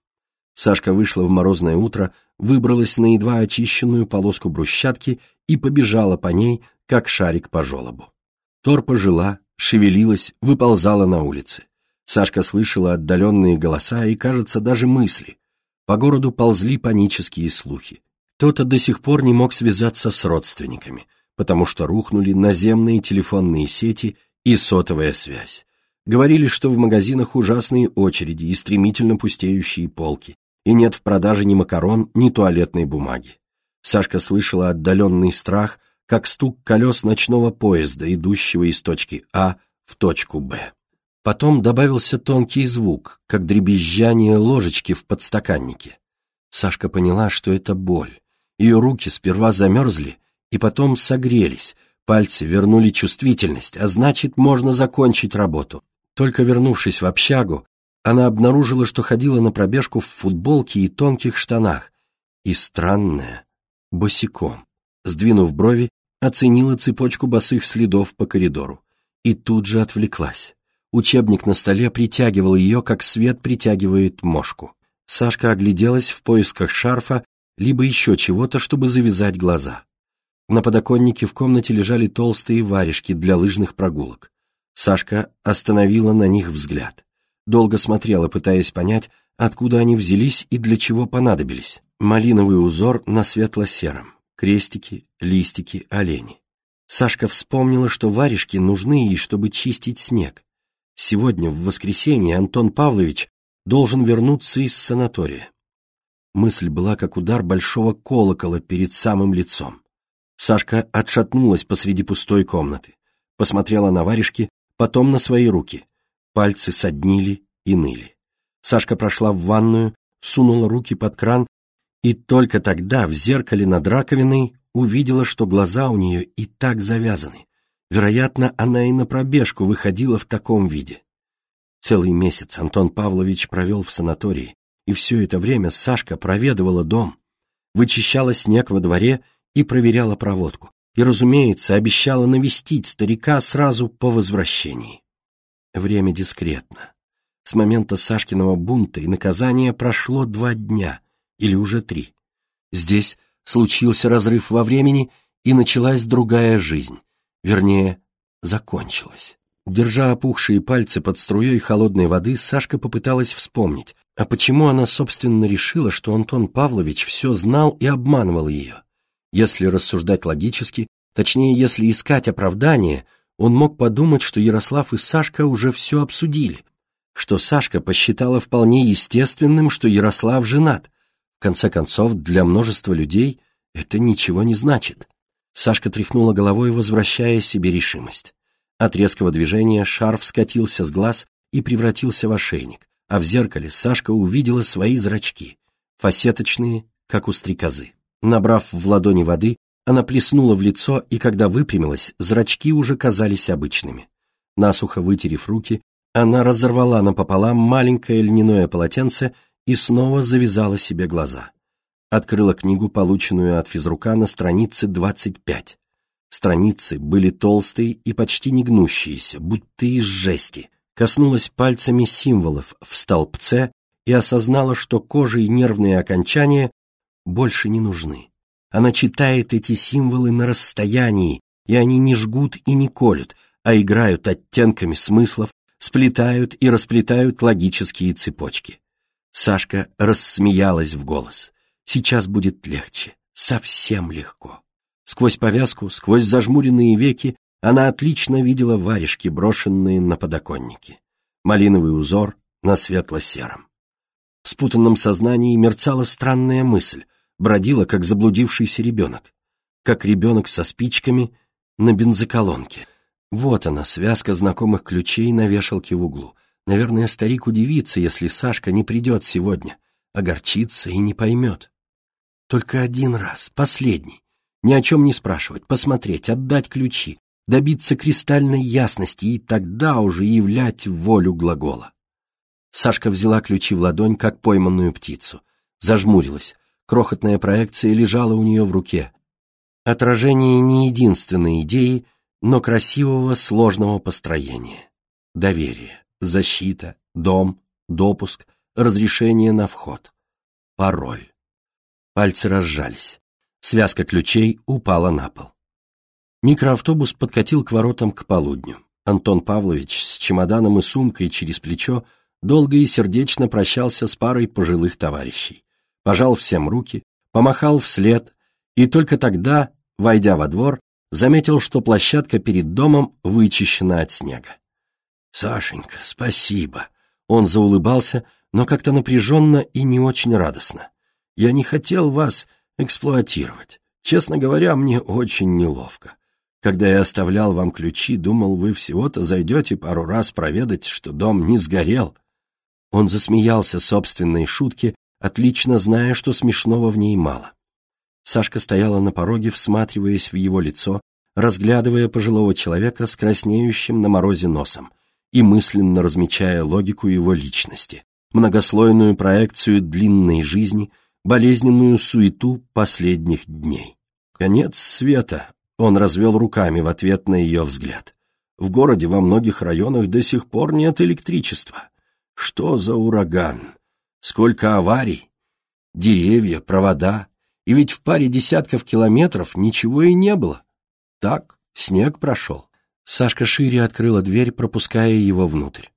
Сашка вышла в морозное утро, выбралась на едва очищенную полоску брусчатки и побежала по ней, как шарик по желобу. Торпа жила, шевелилась, выползала на улице. Сашка слышала отдаленные голоса и, кажется, даже мысли. По городу ползли панические слухи. Кто-то до сих пор не мог связаться с родственниками, потому что рухнули наземные телефонные сети и сотовая связь. Говорили, что в магазинах ужасные очереди и стремительно пустеющие полки, и нет в продаже ни макарон, ни туалетной бумаги. Сашка слышала отдаленный страх, как стук колес ночного поезда, идущего из точки А в точку Б. Потом добавился тонкий звук, как дребезжание ложечки в подстаканнике. Сашка поняла, что это боль. Ее руки сперва замерзли и потом согрелись, Пальцы вернули чувствительность, а значит, можно закончить работу. Только вернувшись в общагу, она обнаружила, что ходила на пробежку в футболке и тонких штанах, И странное, босиком. Сдвинув брови, оценила цепочку босых следов по коридору. И тут же отвлеклась. Учебник на столе притягивал ее, как свет притягивает мошку. Сашка огляделась в поисках шарфа, либо еще чего-то, чтобы завязать глаза. На подоконнике в комнате лежали толстые варежки для лыжных прогулок. Сашка остановила на них взгляд. Долго смотрела, пытаясь понять, откуда они взялись и для чего понадобились. Малиновый узор на светло-сером, крестики, листики, олени. Сашка вспомнила, что варежки нужны ей, чтобы чистить снег. Сегодня, в воскресенье, Антон Павлович должен вернуться из санатория. Мысль была как удар большого колокола перед самым лицом. Сашка отшатнулась посреди пустой комнаты, посмотрела на варежки, потом на свои руки. Пальцы соднили и ныли. Сашка прошла в ванную, сунула руки под кран, и только тогда в зеркале над раковиной увидела, что глаза у нее и так завязаны. Вероятно, она и на пробежку выходила в таком виде. Целый месяц Антон Павлович провел в санатории, и все это время Сашка проведывала дом, вычищала снег во дворе и проверяла проводку, и, разумеется, обещала навестить старика сразу по возвращении. Время дискретно. С момента Сашкиного бунта и наказания прошло два дня, или уже три. Здесь случился разрыв во времени, и началась другая жизнь, вернее, закончилась. Держа опухшие пальцы под струей холодной воды, Сашка попыталась вспомнить, а почему она, собственно, решила, что Антон Павлович все знал и обманывал ее. Если рассуждать логически, точнее, если искать оправдание, он мог подумать, что Ярослав и Сашка уже все обсудили, что Сашка посчитала вполне естественным, что Ярослав женат. В конце концов, для множества людей это ничего не значит. Сашка тряхнула головой, возвращая себе решимость. От резкого движения шарф скатился с глаз и превратился в ошейник, а в зеркале Сашка увидела свои зрачки, фасеточные, как у стрекозы. Набрав в ладони воды, она плеснула в лицо, и когда выпрямилась, зрачки уже казались обычными. Насухо вытерев руки, она разорвала напополам маленькое льняное полотенце и снова завязала себе глаза. Открыла книгу, полученную от физрука на странице 25. Страницы были толстые и почти не гнущиеся, будто из жести. Коснулась пальцами символов в столбце и осознала, что кожа и нервные окончания больше не нужны. Она читает эти символы на расстоянии, и они не жгут и не колют, а играют оттенками смыслов, сплетают и расплетают логические цепочки. Сашка рассмеялась в голос. Сейчас будет легче, совсем легко. Сквозь повязку, сквозь зажмуренные веки она отлично видела варежки, брошенные на подоконнике. Малиновый узор на светло-сером. В спутанном сознании мерцала странная мысль, бродила, как заблудившийся ребенок, как ребенок со спичками на бензоколонке. Вот она, связка знакомых ключей на вешалке в углу. Наверное, старик удивится, если Сашка не придет сегодня, огорчится и не поймет. Только один раз, последний, ни о чем не спрашивать, посмотреть, отдать ключи, добиться кристальной ясности и тогда уже являть волю глагола. Сашка взяла ключи в ладонь, как пойманную птицу, зажмурилась. Крохотная проекция лежала у нее в руке. Отражение не единственной идеи, но красивого сложного построения. Доверие, защита, дом, допуск, разрешение на вход. Пароль. Пальцы разжались. Связка ключей упала на пол. Микроавтобус подкатил к воротам к полудню. Антон Павлович с чемоданом и сумкой через плечо долго и сердечно прощался с парой пожилых товарищей. Пожал всем руки, помахал вслед, и только тогда, войдя во двор, заметил, что площадка перед домом вычищена от снега. «Сашенька, спасибо!» Он заулыбался, но как-то напряженно и не очень радостно. «Я не хотел вас эксплуатировать. Честно говоря, мне очень неловко. Когда я оставлял вам ключи, думал, вы всего-то зайдете пару раз проведать, что дом не сгорел». Он засмеялся собственной шутке, отлично зная, что смешного в ней мало. Сашка стояла на пороге, всматриваясь в его лицо, разглядывая пожилого человека с краснеющим на морозе носом и мысленно размечая логику его личности, многослойную проекцию длинной жизни — болезненную суету последних дней. Конец света, он развел руками в ответ на ее взгляд. В городе во многих районах до сих пор нет электричества. Что за ураган? Сколько аварий? Деревья, провода. И ведь в паре десятков километров ничего и не было. Так, снег прошел. Сашка шире открыла дверь, пропуская его внутрь.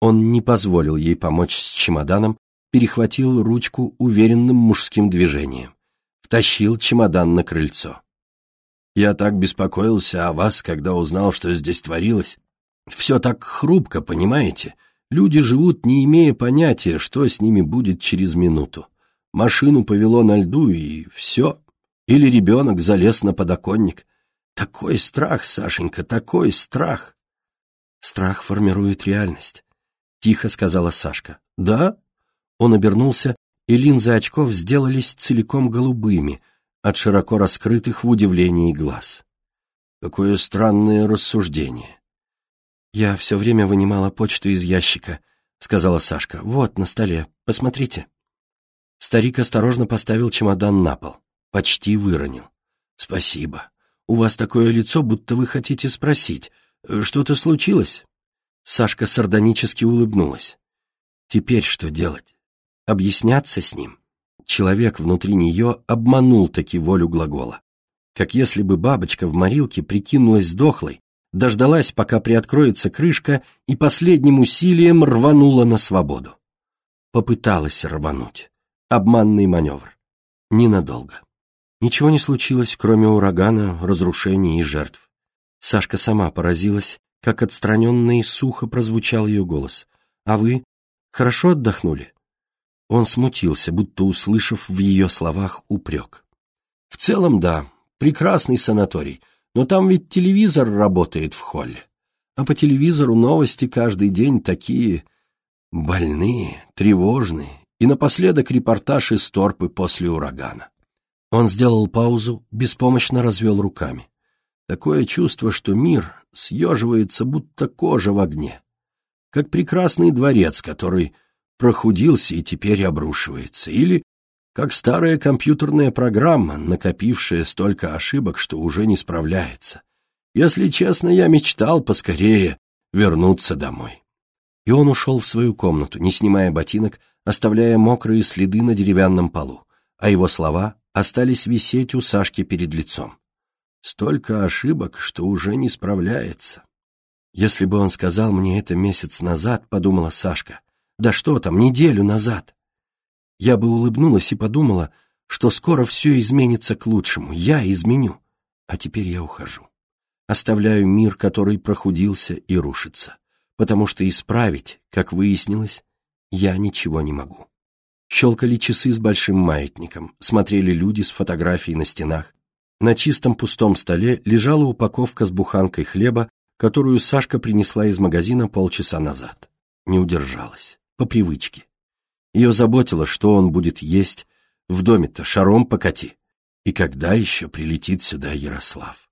Он не позволил ей помочь с чемоданом, перехватил ручку уверенным мужским движением. Втащил чемодан на крыльцо. «Я так беспокоился о вас, когда узнал, что здесь творилось. Все так хрупко, понимаете? Люди живут, не имея понятия, что с ними будет через минуту. Машину повело на льду, и все. Или ребенок залез на подоконник. Такой страх, Сашенька, такой страх. Страх формирует реальность, тихо сказала Сашка. Да? Он обернулся, и линзы очков сделались целиком голубыми от широко раскрытых в удивлении глаз. Какое странное рассуждение. Я все время вынимала почту из ящика, сказала Сашка. Вот, на столе, посмотрите. Старик осторожно поставил чемодан на пол. Почти выронил. Спасибо. У вас такое лицо, будто вы хотите спросить, «Э, что-то случилось?» Сашка сардонически улыбнулась. «Теперь что делать? Объясняться с ним?» Человек внутри нее обманул таки волю глагола. Как если бы бабочка в морилке прикинулась дохлой, дождалась, пока приоткроется крышка, и последним усилием рванула на свободу. Попыталась рвануть. Обманный маневр. Ненадолго. Ничего не случилось, кроме урагана, разрушений и жертв. Сашка сама поразилась, как отстраненно и сухо прозвучал ее голос. «А вы хорошо отдохнули?» Он смутился, будто услышав в ее словах упрек. «В целом, да, прекрасный санаторий, но там ведь телевизор работает в холле. А по телевизору новости каждый день такие больные, тревожные, и напоследок репортаж из торпы после урагана. Он сделал паузу, беспомощно развел руками. Такое чувство, что мир съеживается, будто кожа в огне. Как прекрасный дворец, который прохудился и теперь обрушивается. Или как старая компьютерная программа, накопившая столько ошибок, что уже не справляется. Если честно, я мечтал поскорее вернуться домой. И он ушел в свою комнату, не снимая ботинок, оставляя мокрые следы на деревянном полу, а его слова остались висеть у Сашки перед лицом. Столько ошибок, что уже не справляется. Если бы он сказал мне это месяц назад, подумала Сашка, да что там, неделю назад, я бы улыбнулась и подумала, что скоро все изменится к лучшему, я изменю. А теперь я ухожу. Оставляю мир, который прохудился и рушится, потому что исправить, как выяснилось, я ничего не могу. Щелкали часы с большим маятником, смотрели люди с фотографией на стенах. На чистом пустом столе лежала упаковка с буханкой хлеба, которую Сашка принесла из магазина полчаса назад. Не удержалась. По привычке. Ее заботило, что он будет есть. В доме-то шаром покати. И когда еще прилетит сюда Ярослав?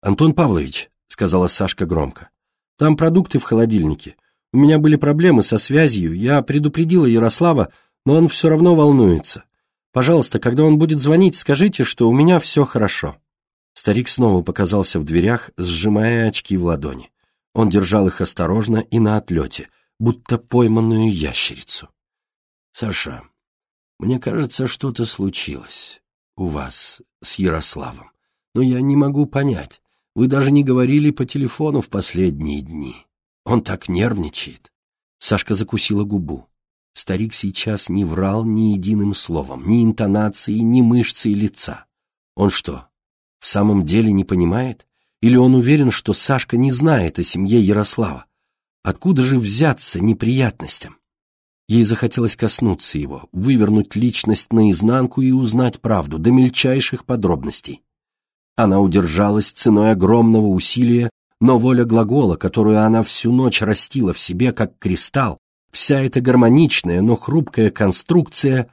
«Антон Павлович», — сказала Сашка громко, — «там продукты в холодильнике. У меня были проблемы со связью, я предупредила Ярослава, но он все равно волнуется. Пожалуйста, когда он будет звонить, скажите, что у меня все хорошо». Старик снова показался в дверях, сжимая очки в ладони. Он держал их осторожно и на отлете, будто пойманную ящерицу. «Саша, мне кажется, что-то случилось у вас с Ярославом, но я не могу понять. Вы даже не говорили по телефону в последние дни. Он так нервничает». Сашка закусила губу. Старик сейчас не врал ни единым словом, ни интонацией, ни мышцей лица. Он что, в самом деле не понимает? Или он уверен, что Сашка не знает о семье Ярослава? Откуда же взяться неприятностям? Ей захотелось коснуться его, вывернуть личность наизнанку и узнать правду до мельчайших подробностей. Она удержалась ценой огромного усилия, но воля глагола, которую она всю ночь растила в себе, как кристалл, вся эта гармоничная, но хрупкая конструкция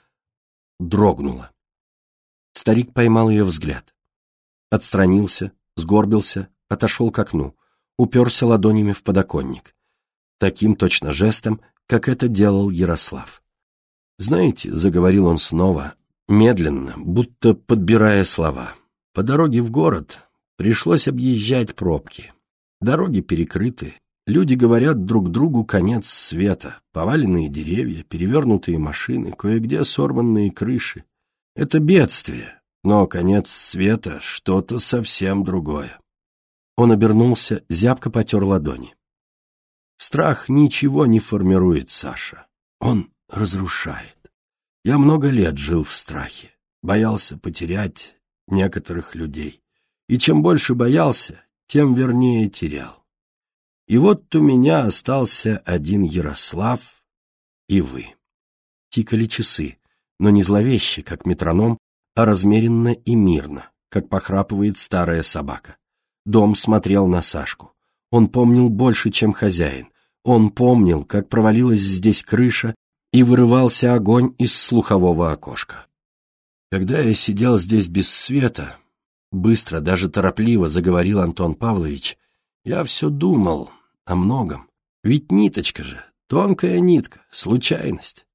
дрогнула. Старик поймал ее взгляд. Отстранился, сгорбился, отошел к окну, уперся ладонями в подоконник. Таким точно жестом, как это делал Ярослав. «Знаете», — заговорил он снова, медленно, будто подбирая слова. По дороге в город пришлось объезжать пробки. Дороги перекрыты, люди говорят друг другу конец света, поваленные деревья, перевернутые машины, кое-где сорванные крыши. Это бедствие, но конец света — что-то совсем другое. Он обернулся, зябко потер ладони. Страх ничего не формирует, Саша. Он разрушает. Я много лет жил в страхе, боялся потерять некоторых людей. И чем больше боялся, тем вернее терял. И вот у меня остался один Ярослав и вы. Тикали часы, но не зловеще, как метроном, а размеренно и мирно, как похрапывает старая собака. Дом смотрел на Сашку. Он помнил больше, чем хозяин. Он помнил, как провалилась здесь крыша и вырывался огонь из слухового окошка. Когда я сидел здесь без света, быстро, даже торопливо заговорил Антон Павлович, я все думал о многом. Ведь ниточка же, тонкая нитка, случайность.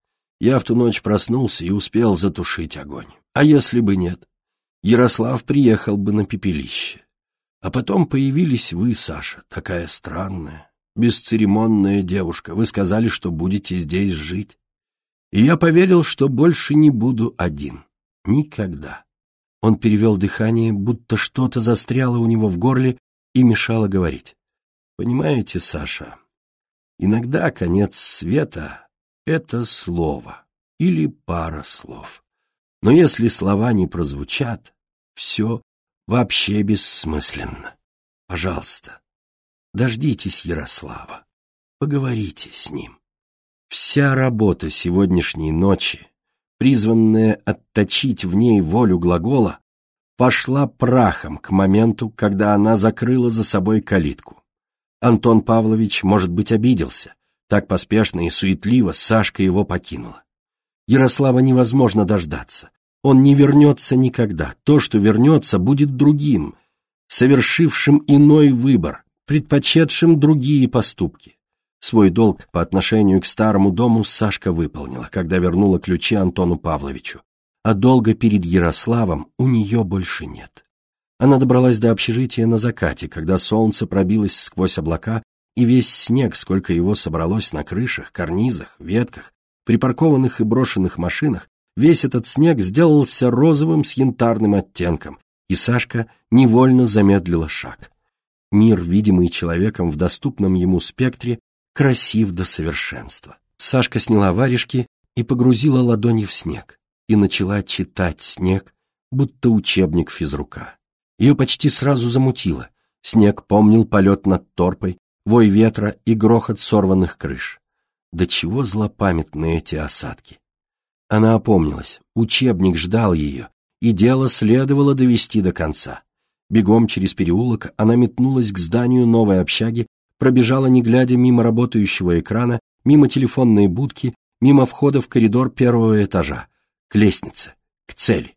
Я в ту ночь проснулся и успел затушить огонь. А если бы нет? Ярослав приехал бы на пепелище. А потом появились вы, Саша, такая странная, бесцеремонная девушка. Вы сказали, что будете здесь жить. И я поверил, что больше не буду один. Никогда. Он перевел дыхание, будто что-то застряло у него в горле и мешало говорить. Понимаете, Саша, иногда конец света — это слово или пара слов. Но если слова не прозвучат, все вообще бессмысленно. Пожалуйста, дождитесь Ярослава, поговорите с ним. Вся работа сегодняшней ночи, призванная отточить в ней волю глагола, пошла прахом к моменту, когда она закрыла за собой калитку. Антон Павлович, может быть, обиделся. Так поспешно и суетливо Сашка его покинула. Ярослава невозможно дождаться. Он не вернется никогда. То, что вернется, будет другим, совершившим иной выбор, предпочетшим другие поступки. Свой долг по отношению к старому дому Сашка выполнила, когда вернула ключи Антону Павловичу. А долга перед Ярославом у нее больше нет. Она добралась до общежития на закате, когда солнце пробилось сквозь облака, и весь снег, сколько его собралось на крышах, карнизах, ветках, припаркованных и брошенных машинах, весь этот снег сделался розовым с янтарным оттенком, и Сашка невольно замедлила шаг. Мир, видимый человеком в доступном ему спектре, красив до совершенства. Сашка сняла варежки и погрузила ладони в снег, и начала читать снег, будто учебник физрука. Ее почти сразу замутило. Снег помнил полет над торпой, вой ветра и грохот сорванных крыш. До чего злопамятны эти осадки? Она опомнилась, учебник ждал ее, и дело следовало довести до конца. Бегом через переулок она метнулась к зданию новой общаги, пробежала не глядя мимо работающего экрана, мимо телефонной будки, мимо входа в коридор первого этажа, к лестнице, к цели.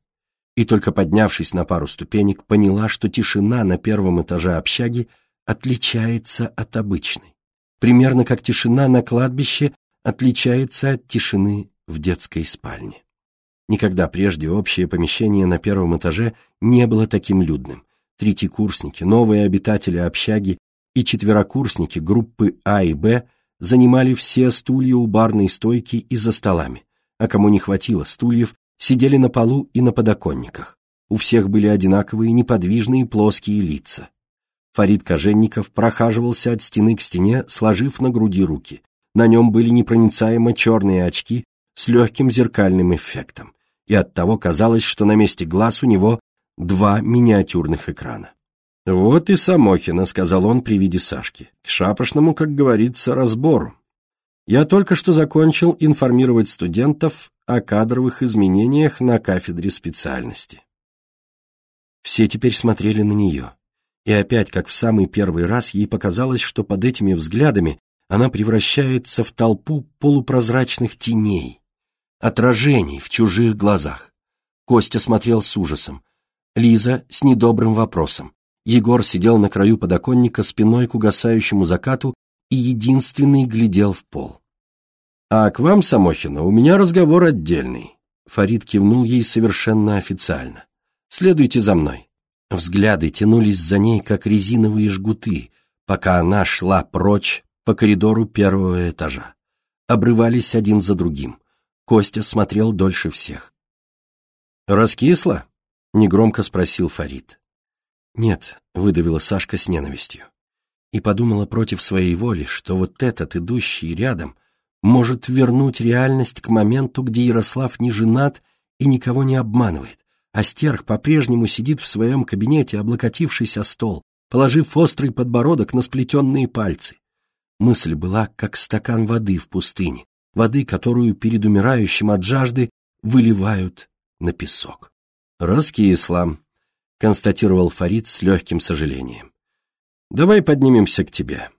И только поднявшись на пару ступенек, поняла, что тишина на первом этаже общаги отличается от обычной. Примерно как тишина на кладбище отличается от тишины в детской спальне. Никогда прежде общее помещение на первом этаже не было таким людным. Третьекурсники, новые обитатели общаги и четверокурсники группы А и Б занимали все стулья у барной стойки и за столами, а кому не хватило стульев, сидели на полу и на подоконниках. У всех были одинаковые неподвижные плоские лица. Фарид Коженников прохаживался от стены к стене, сложив на груди руки. На нем были непроницаемо черные очки с легким зеркальным эффектом, и оттого казалось, что на месте глаз у него два миниатюрных экрана. «Вот и Самохина», — сказал он при виде Сашки. «К шапошному, как говорится, разбору. Я только что закончил информировать студентов о кадровых изменениях на кафедре специальности». Все теперь смотрели на нее. И опять, как в самый первый раз, ей показалось, что под этими взглядами она превращается в толпу полупрозрачных теней, отражений в чужих глазах. Костя смотрел с ужасом, Лиза с недобрым вопросом. Егор сидел на краю подоконника спиной к угасающему закату и единственный глядел в пол. «А к вам, Самохина, у меня разговор отдельный. Фарид кивнул ей совершенно официально. «Следуйте за мной». Взгляды тянулись за ней, как резиновые жгуты, пока она шла прочь по коридору первого этажа. Обрывались один за другим. Костя смотрел дольше всех. «Раскисло?» — негромко спросил Фарид. «Нет», — выдавила Сашка с ненавистью. И подумала против своей воли, что вот этот, идущий рядом, может вернуть реальность к моменту, где Ярослав не женат и никого не обманывает, а стерх по-прежнему сидит в своем кабинете, облокотившись о стол, положив острый подбородок на сплетенные пальцы. Мысль была, как стакан воды в пустыне, воды, которую перед умирающим от жажды выливают на песок. «Раскисла», — констатировал Фарид с легким сожалением. «Давай поднимемся к тебе».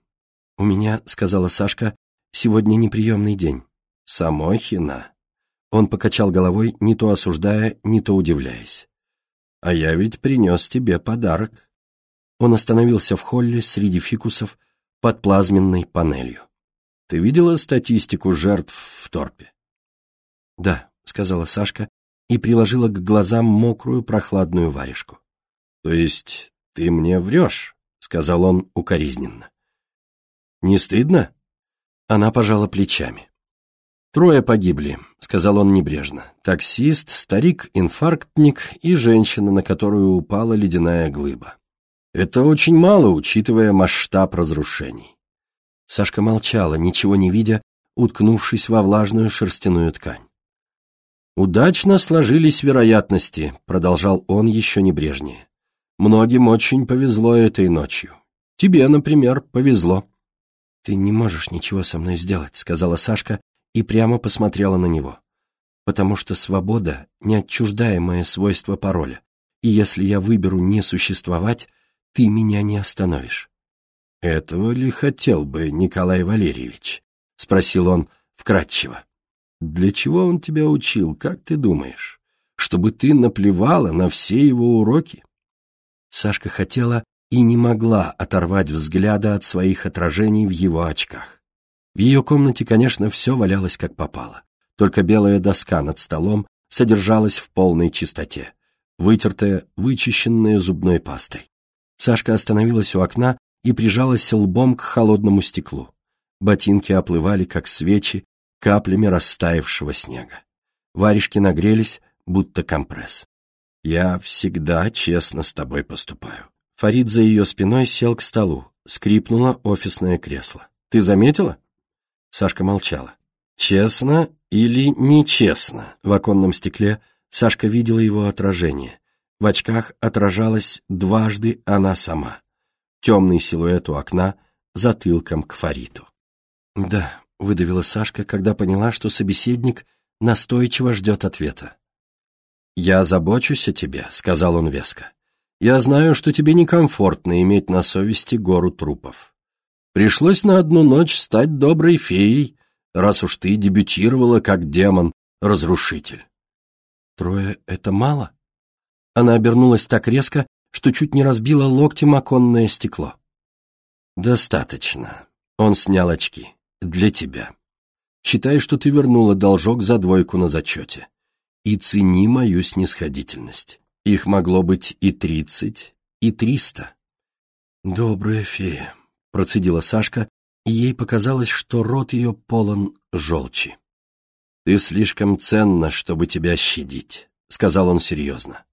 «У меня», — сказала Сашка, — «сегодня неприемный день». «Самохина». Он покачал головой, не то осуждая, не то удивляясь. «А я ведь принес тебе подарок». Он остановился в холле среди фикусов под плазменной панелью. «Ты видела статистику жертв в торпе?» «Да», — сказала Сашка и приложила к глазам мокрую прохладную варежку. «То есть ты мне врешь?» — сказал он укоризненно. «Не стыдно?» Она пожала плечами. «Трое погибли», — сказал он небрежно. «Таксист, старик-инфарктник и женщина, на которую упала ледяная глыба. Это очень мало, учитывая масштаб разрушений». Сашка молчала, ничего не видя, уткнувшись во влажную шерстяную ткань. «Удачно сложились вероятности», — продолжал он еще небрежнее. «Многим очень повезло этой ночью. Тебе, например, повезло». «Ты не можешь ничего со мной сделать», — сказала Сашка и прямо посмотрела на него. «Потому что свобода — неотчуждаемое свойство пароля, и если я выберу не существовать, ты меня не остановишь». «Этого ли хотел бы Николай Валерьевич?» — спросил он вкратчиво. Для чего он тебя учил, как ты думаешь? Чтобы ты наплевала на все его уроки? Сашка хотела и не могла оторвать взгляда от своих отражений в его очках. В ее комнате, конечно, все валялось как попало. Только белая доска над столом содержалась в полной чистоте, вытертая, вычищенная зубной пастой. Сашка остановилась у окна и прижалась лбом к холодному стеклу. Ботинки оплывали, как свечи, каплями растаявшего снега. Варежки нагрелись, будто компресс. «Я всегда честно с тобой поступаю». Фарид за ее спиной сел к столу, скрипнуло офисное кресло. «Ты заметила?» Сашка молчала. «Честно или нечестно?» В оконном стекле Сашка видела его отражение. В очках отражалась дважды она сама. Темный силуэт у окна, затылком к Фариту. «Да, — выдавила Сашка, когда поняла, что собеседник настойчиво ждет ответа. «Я забочусь о тебе», — сказал он веско. «Я знаю, что тебе некомфортно иметь на совести гору трупов. Пришлось на одну ночь стать доброй феей, раз уж ты дебютировала как демон-разрушитель». «Трое — это мало?» Она обернулась так резко, что чуть не разбила локтем оконное стекло. «Достаточно». Он снял очки для тебя. Считай, что ты вернула должок за двойку на зачете. И цени мою снисходительность. Их могло быть и тридцать, и триста. Добрая фея, процедила Сашка, и ей показалось, что рот ее полон желчи. «Ты слишком ценна, чтобы тебя щадить», — сказал он серьезно.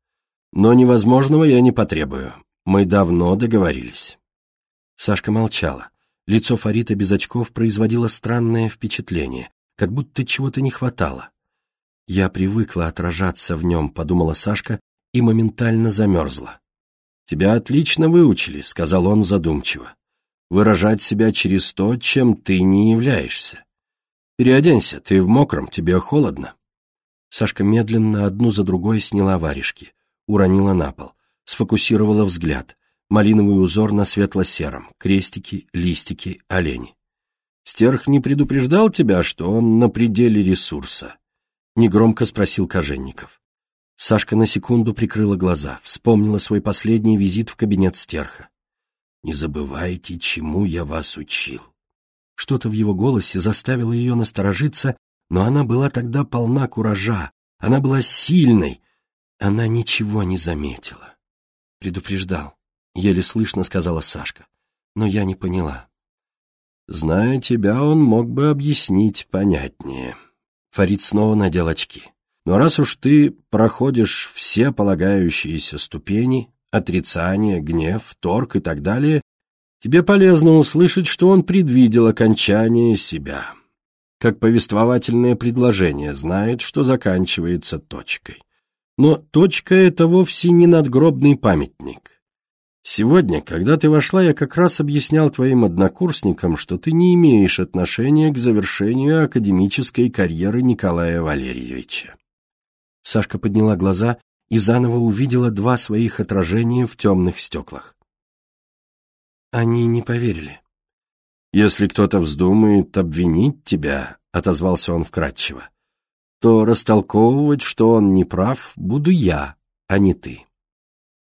«Но невозможного я не потребую. Мы давно договорились». Сашка молчала. Лицо Фарита без очков производило странное впечатление, как будто чего-то не хватало. «Я привыкла отражаться в нем», — подумала Сашка, и моментально замерзла. «Тебя отлично выучили», — сказал он задумчиво. «Выражать себя через то, чем ты не являешься. Переоденься, ты в мокром, тебе холодно». Сашка медленно одну за другой сняла варежки, уронила на пол, сфокусировала взгляд, малиновый узор на светло-сером, крестики, листики, олени. «Стерх не предупреждал тебя, что он на пределе ресурса?» — негромко спросил Коженников. Сашка на секунду прикрыла глаза, вспомнила свой последний визит в кабинет стерха. «Не забывайте, чему я вас учил». Что-то в его голосе заставило ее насторожиться, но она была тогда полна куража, Она была сильной. Она ничего не заметила. Предупреждал. Еле слышно сказала Сашка. Но я не поняла. Зная тебя, он мог бы объяснить понятнее. Фарид снова надел очки. Но раз уж ты проходишь все полагающиеся ступени, отрицание, гнев, торг и так далее, тебе полезно услышать, что он предвидел окончание себя. Как повествовательное предложение знает, что заканчивается точкой. Но точка — это вовсе не надгробный памятник. Сегодня, когда ты вошла, я как раз объяснял твоим однокурсникам, что ты не имеешь отношения к завершению академической карьеры Николая Валерьевича. Сашка подняла глаза и заново увидела два своих отражения в темных стеклах. Они не поверили. «Если кто-то вздумает обвинить тебя», — отозвался он вкратчиво, «то растолковывать, что он не прав, буду я, а не ты».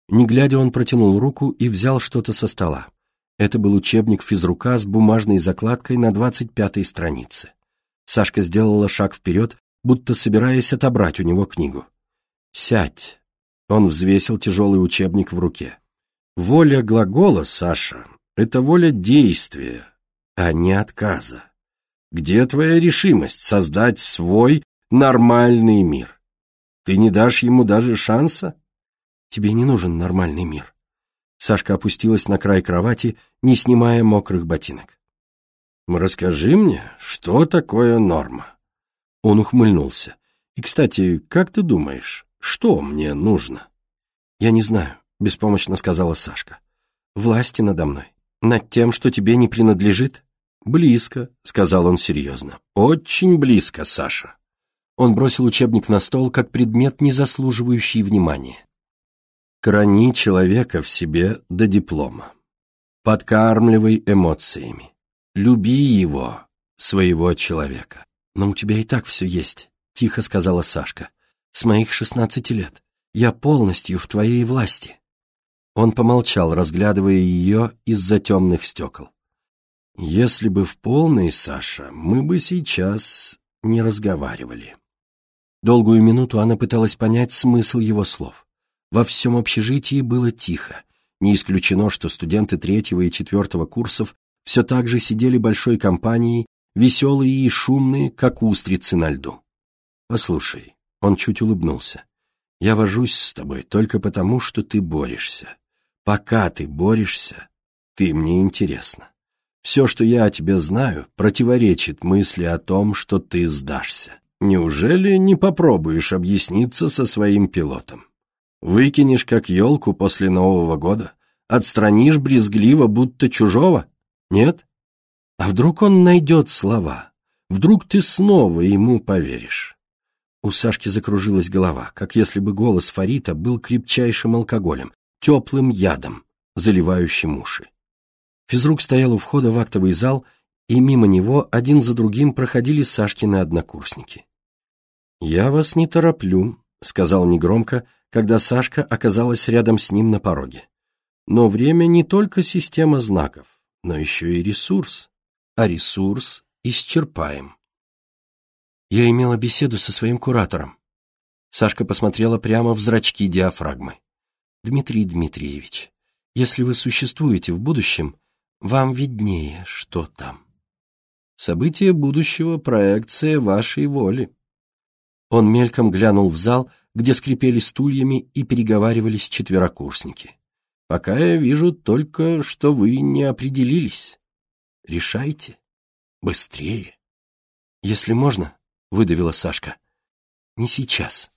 Не глядя, он протянул руку и взял что-то со стола. Это был учебник физрука с бумажной закладкой на двадцать пятой странице. Сашка сделала шаг вперед, будто собираясь отобрать у него книгу. «Сядь!» Он взвесил тяжелый учебник в руке. «Воля глагола, Саша, это воля действия, а не отказа. Где твоя решимость создать свой нормальный мир? Ты не дашь ему даже шанса?» Тебе не нужен нормальный мир. Сашка опустилась на край кровати, не снимая мокрых ботинок. «Расскажи мне, что такое норма?» Он ухмыльнулся. «И, кстати, как ты думаешь, что мне нужно?» «Я не знаю», — беспомощно сказала Сашка. «Власти надо мной. Над тем, что тебе не принадлежит?» «Близко», — сказал он серьезно. «Очень близко, Саша». Он бросил учебник на стол, как предмет, не заслуживающий внимания. Храни человека в себе до диплома. Подкармливай эмоциями. Люби его, своего человека. Но у тебя и так все есть, тихо сказала Сашка. С моих шестнадцати лет. Я полностью в твоей власти. Он помолчал, разглядывая ее из-за темных стекол. Если бы в полной, Саша, мы бы сейчас не разговаривали. Долгую минуту она пыталась понять смысл его слов. Во всем общежитии было тихо. Не исключено, что студенты третьего и четвертого курсов все так же сидели большой компанией, веселые и шумные, как устрицы на льду. «Послушай», — он чуть улыбнулся, — «я вожусь с тобой только потому, что ты борешься. Пока ты борешься, ты мне интересна. Все, что я о тебе знаю, противоречит мысли о том, что ты сдашься. Неужели не попробуешь объясниться со своим пилотом? Выкинешь, как елку после Нового года? Отстранишь брезгливо, будто чужого? Нет? А вдруг он найдет слова? Вдруг ты снова ему поверишь? У Сашки закружилась голова, как если бы голос Фарита был крепчайшим алкоголем, теплым ядом, заливающим уши. Физрук стоял у входа в актовый зал, и мимо него один за другим проходили Сашкины однокурсники. «Я вас не тороплю», — сказал негромко, когда Сашка оказалась рядом с ним на пороге. Но время не только система знаков, но еще и ресурс, а ресурс исчерпаем. Я имела беседу со своим куратором. Сашка посмотрела прямо в зрачки диафрагмы. Дмитрий Дмитриевич, если вы существуете в будущем, вам виднее, что там. События будущего — проекция вашей воли. Он мельком глянул в зал, где скрипели стульями и переговаривались четверокурсники. «Пока я вижу только, что вы не определились. Решайте. Быстрее». «Если можно», — выдавила Сашка. «Не сейчас».